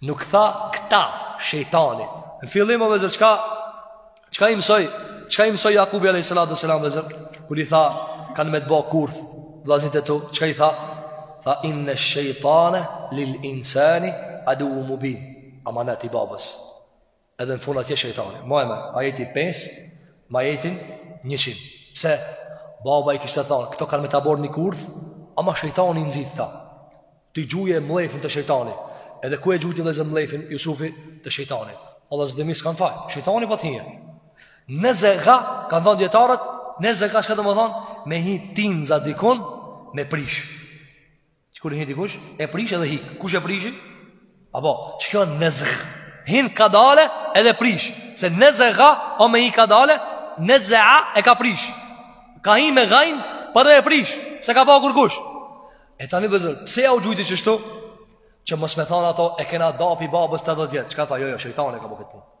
Nuk tha këta shejtani. Në fillim o vllezër, çka, çka i mësoi, çka i mësoi Jakubi a.s. vllezër, kur i tha, kanë me të bo kurth, vllaznit e tu, çka i tha? Tha, inne shejtane lil insani aduvun mubin, amaneti i babës. Edhe në fund atje shejtani. Më e më, ajeti 5, me ajetin 100. Pse? Baba i kishte thënë, këta kanë me ta bërë një kurth, ama shejtani i nxit ata. Ti gjuje mllefin te shejtani. Edhe ku e gjujti vllezër mllefin Jusufi te shejtani. Vllezërit e mi s'kanë faj. Shejtani pat hi. Nezega, kanë thënë dijetarët, nezega çka do me thonë, me hi tinza dikun me prish. Kur hin dikush, e prish edhe hik. Kush e prishi? A po, qikjo nezg? Hin kadale edhe prish. Se nezega o me hi kadale, nezega e ka prish. Ka hi me hajn, por e prish. S'e ka pa kurkush. E tani vllezër, pse jau gjujti qashtu? Që mos me thanë ata, e kena da pi babës 80 vjet. Çka tha, jo, jo, shejtani e ka bo këtë punë.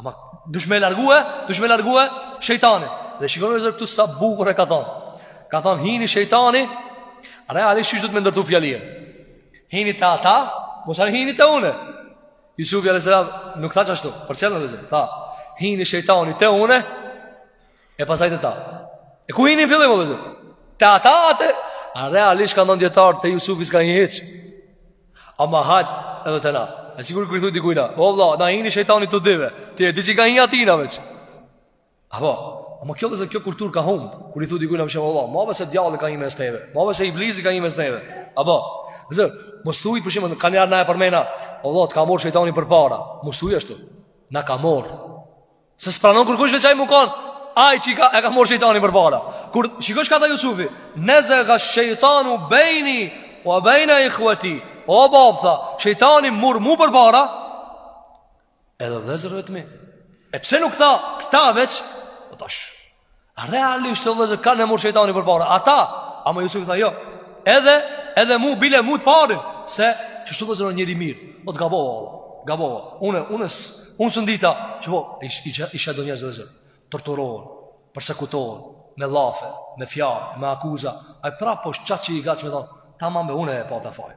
Ama dush me largue, dush me largue shejtani. Dhe shikoni edhe këtu sa bukur e ka thënë. Ka thënë hini shejtani, realisht çdo të më ndërtu fjalën. Hini te ata, masanej hini te unë. Yusuf alayhis salam nuk tha ashtu, por çfarë do të thotë? Tha, hini shejtani te unë. E pastaj te ta E ku hini në fillim o vllezër Te ata atë A realisht kanë thonë dijetarët te Jusufi s'ka hi hiç Ama hajt edhe te na E sikur kur i thu dikujna O vlla, na hini shejtani të dyve Ti e di që ka hi atina veç A po Ama kjo vllezër kjo kulturë ka humb Kur i thu dikujna për shembull Ma vë se djalli ka hi mes neve Ma vë se Iblisi ka hi mes neve A po vllezër, mos thuj për shembull Ka njarë na e përmena O vlla, të ka morr shejtani përpara Mos thuj ashtu Na ka morr Se s'pranon kurkush veç ai me kanë, ai që ka, e ka morr shejtani përpara. Kur shikosh çka tha Jusufi, nezega shejtanu bejni, ue bejne ihueti, o babë tha, shejtani m'mur mu përpara, edhe vllezërit e mi. E pse nuk tha, këta veç, o po tash, Realisht vllezër kon e mur shejtani përpara. Ata, ama Jusufi tha jo. Edhe edhe mu bile mu të parin se qashtu vllezër o njeri i mirë. O të gabova Allah. Gabova. Unë unë unë s'e dita që po isha isha do njerëz vllezër. Torturohen, persekutohen me llafe, me fjalë, me akuza. Ai prapë osht qaq i gatshëm me thonë, tamam unë e pata faj.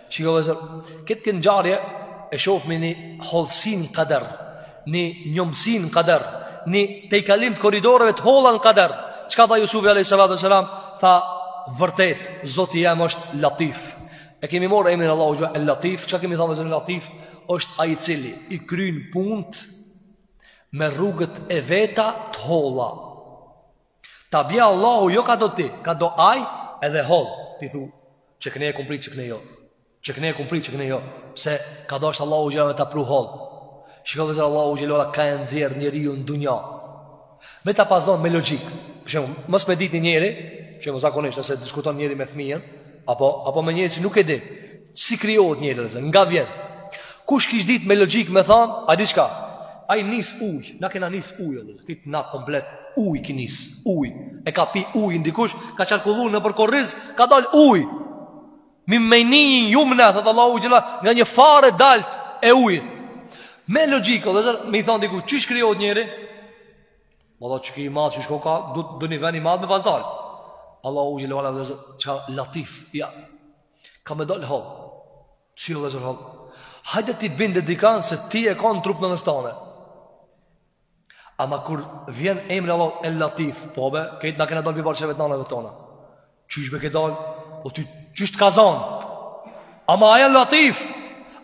Shiko vllezër, këtë këtë ngjarje e shofmi një hollësi n'kader, një njomësi n'kader, një tejkalim të korridoreve të holla n'kader. Çka tha Jusufi a.s. Tha vërtet, zoti jem është latif. E kemi morr emrin e Allahut, el latif, çka kemi thanë vllezër latif, është ai i cili i kryn punët me rrugët e veta të holla. Ta bje Allahu jo ka do ti, ka do aj edhe holl. Ti thu, qëkne e kum prit, qëkne jo. Qëkne e kum prit, qëkne jo. Se ka dasht Allahu xhele me ta pru holl. Shikoni vllezër Allahu xhele ka e nxjerr njeriun në dunja. Me ta pas dhon me logjik. Për shembull, mos me dit një njeri, shembull zakonisht, nëse diskuton njeri me fmijen, apo, apo me njeri që nuk e din. Si krijohet njeri dhe nga vjen? Kush kish dit me logjik me than, a di çka? Ai nis ujë, na kena nis ujë dhe kit na komplet ujë ki nis, ujë. E ka pi ujë ndikush, ka qarkulluar nëpër korriz, ka dal ujë. Min menijjin jumna, thot Allahu xhele, nga një fare dalt e ujit. Me logjik, vllezër, me i thon dikujt, qysh krijohet njeri? Ma dhe qeky i madh që shko ka Do, do një ven i madh me pas dalë Allahu xhele ve ala vllezër Çka latif ja. Ka me dal holl. Shi o vllezër holl? Hajde ti binde dikan se ti je kan në trup nanës tane. Ama kur vjen emri Allah El Latif, po be, këtë na kena dalë prej barqeve të nanëve tona. Qysh be ke dalë? O ty, qysh të ka zan? Ama aj a Latif,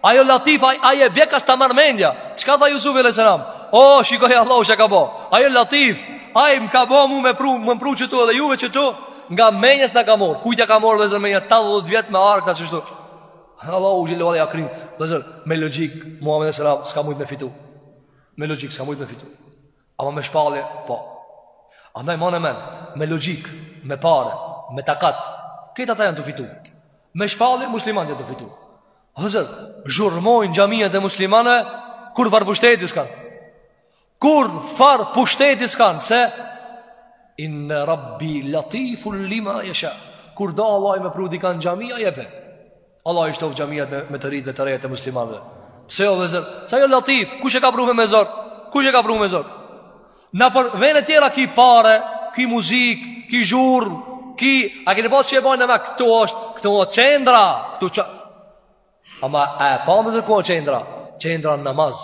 Aj o Latif, aj, aj e bje ka s'ta merr mendja Çka tha Jusufi a.s. O, oh, shikoj Allahu çka bo Aj o Latif, aj, më ka bo mu me pru, më pru qetu edhe juve qetu Nga menja s'na ka morr Kujt ja ka morr vllezër menja 80 vjetë me ardh këta qështu Allahu xhele adhe akrim Vllezër, me logjik, Muhammed a.s. s'ka mujtë me fitu Me logjik, s'ka mujtë me fitu Ama me shpalje, po. Andaj mane men, me logjik, me pare, me takat, këta ata janë tu fitu. Me shpalje, muslimanët janë tu fitu. Vllezër, zhurmojnë xhamiat e muslimanëve, kurrfarë pushteti s'kanë. Kurrfarë pushteti s'kanë, se inne rabbi latifun lima jesha. Kur do Allahi me pru dikan n'xhami, aj e bje. Allahu i shtoft xhamiat me, me të rit dhe të rejat e muslimanëve. Se aj o vllezër, se aj o latif, kush e ka pru me zor? Kush e ka pru me zor? Nëpër vene tjera ki pare, ki muzik, ki zhur, ki... A keni pa që e bajnë në me, këtu është, këtu është qendra, këtu që... Ama e pamë vllezër ku është qendra? Qendra në namaz.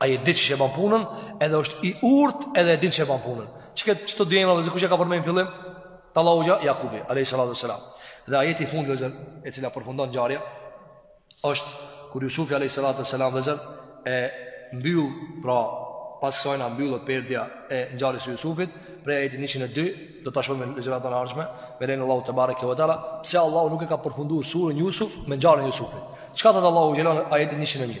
Ai e di ç'e bën punën, edhe është i urtë, edhe e din ç'e bën punën. Qeto dy emra vllezër kush e ka përmendur në fillim? Tallahu ja Jakubi, alayhi salatu wasalam. Dhe ajeti i fundit vllezër, e cila përfundon ngjarja, është kur Yusufi alayhi salatu wasalam vllezër e mbyll pra pas kësaj na mbyllet perdja e ngjarjes së Jusufit, prej ajeti 102 do ta shohim në ligjëratat e ardhshme, me lejen e Allahut tebareke ve teala, pse Allahu nuk e ka përfunduar surën Jusuf me ngjarjen e Jusufit. Çka thot Allahu xhele ajeti 101.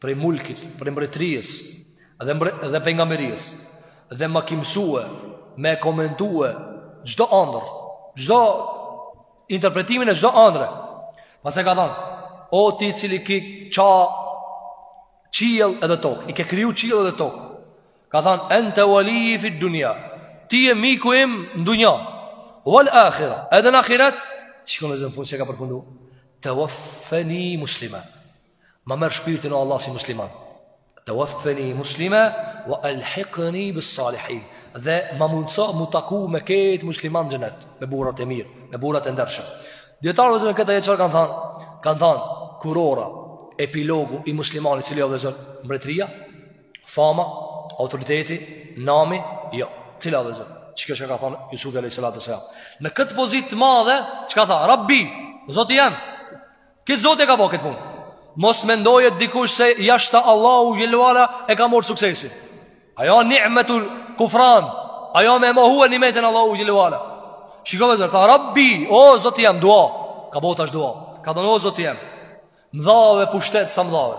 prej mulkit, prej mbretërisë dhe mbre, dhe pejgamberisë dhe m'ki msue me komentue çdo andërr, çdo interpretimin e çdo andrre. Pastaj ka thanë, o ti i cili ki ça qiell edhe tokë, i ke kriju qiell edhe tokë. Ka thanë ente wali fi dunya. Ti je miku im në dunjë. Wal akhirah, edhe në akhirat, shiko n'fund si ka përfundu. Tawaffani muslima. Ma merr shpirtin o Allah si musliman Tewaffeni muslime Wa alhiqni bis salihin Dhe ma mundëso mu taku me këta musliman n'xhenet Me burrat e mirë, me burrat e ndershëm Dijetarët vllezër në kët ajet çka kanë thanë Kanë thanë kurora Epilogu i muslimanit cili o vllezër Mbretëria, fama, autoriteti, nami Jo, cili o vllezër Çka ka thanë Jusufi a.s. Në këtë pozitë të madhe Çka thanë, rabbi, zoti jem Këtë zoti e ka ba këtë punë. Mos mendojë dikush se jashtë Allahut xhel ue ala e ka morr suksesin. Ajo nimetul kufran, ajo me mohu e nimetin e Allahut xhel ue ala. Shiko vllezër, tha rabbi, o zoti jem, dua, ka bo, ashtë dua. Ka thonë o zoti jem, m'dhave pushtet sa m'dhave.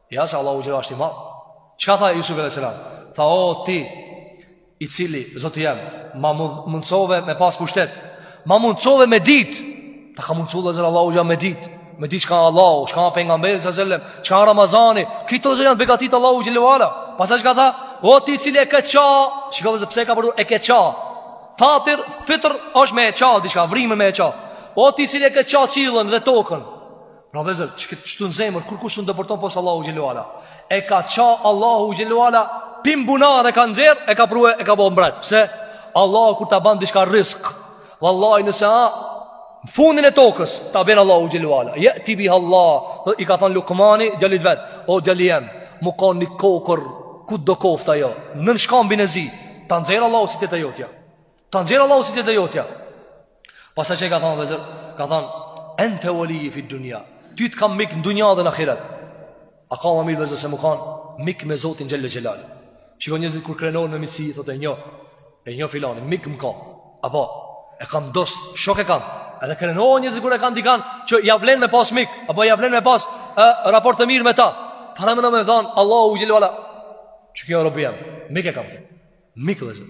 Ja se Allahu xhel ue ala është i madhë. Çka tha Jusuf alejhi selam? Tha o ti, i cili, zoti jem, ma mundësove me pas pushtet, ma mundësove me dit, ta ka mundësu vllezër Allahu xhel ue ala me dit, me dit çka Allahu, çka pejgamberi a.s., çka Ramazani, këto vllezër janë begatitë e Allahut xhel ue ala, pastaj çka tha, o ti i cili e ke ça, shiko vllezër pse ka përdor e ke ça, Fatir, fitr është me e ça, diçka, vrimë me e ça. O ti cili e ke ça qiellin dhe tokën. Pra vllezër, qe këtë qetu në zemër, kurkush nuk depërton pos Allahu xhel ue ala? E ka ça Allahu xhel ue ala, pi n'bunar e ka nxjerr, e ka prue, e ka bo mbret. Pse? Allahu kur ta ban diçka rrizk, vallahi nëse a në fundin e tokës, ta bjen Allahu xhel ue ala. Jeti biha Allah, i ka thonë lukmani, djalit vet, o djali jem, me kan një kokërr, kudo koftë ajo, nën shkambin e zi, ta nxjerr Allahu si t'jetë e jotja. Ta nxjerr Allahu si t'jetë e jotja Pastaj çka ka thonë vllezër Ka thonë Ente veliji fid dunja Ty të kam mik në dunja dhe në akhiret A ka më mirë vllezër se me kanë Mik me Zotin xhel-le xhelaluhu Shiko njerëzit kur krenohen me miqësi Thot e njoh E njoh filani Mik më ka Apo E kam dost Shok e kam Edhe krenohen njerëzit kur e kanë dikan Që ja vlen me pas mik Apo ja vlen me pas e, Raport të mirë me ta Paramendo me thonë Allahu xhel ue ala Qiky o robi jem Mik e kam Mik vllezër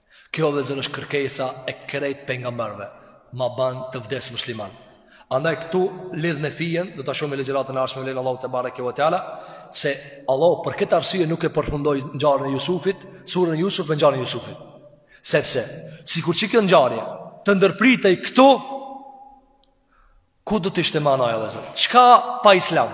Kjo vllezër është kërkesa e krejt pejgamberëve Ma ban të vdes musliman Andaj këtu lidhim fijen Do ta shohim ligjëratën e ardhshme Lejoftë Allahu tebareke ue teala Se Allahu për këtë arsye nuk e përfundoi ngjarjen e Jusufit Surën e Jusuf me ngjarjen e Jusufit Sepse, sikur që kjo ngjarje Të ndërpritej këtu Ku do të ishte manaja vëllezër? Çka pa islam?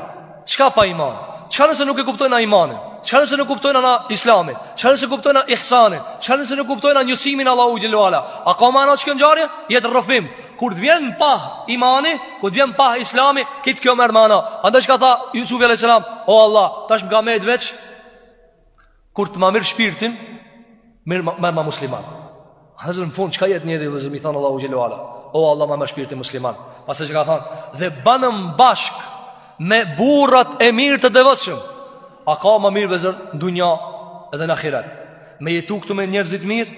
Çka pa iman? Çka nëse nuk e kuptojna imanin? Çka nëse nuk kuptojna islamin? Çka nëse s'kuptojna ihsanin? Çka nëse nuk kuptojna njësimin e Allahut xhele ve ala? A ka mana kjo ngjarje? Jet rrëfim. Kur të vjen te imani, kur të vjen te islami, krejt kjo merr mana. Andaj çka tha Jusufi alejhi selam, o Allah, tash m'ka met veç, Kur të ma merr shpirtin, merrma, ma musliman. Vëllezër në fund, çka jet njeri vëllezër me i thanë Allahut xhele ve ala? O Allah ma merr shpirtin musliman. Masi që ka thanë, dhe banëm bashkë me burrat e mirë të devotshëm. A ka ma mirë vëllezër në dunja edhe në ahiret? Me jetu këtu me njerëzit e mirë,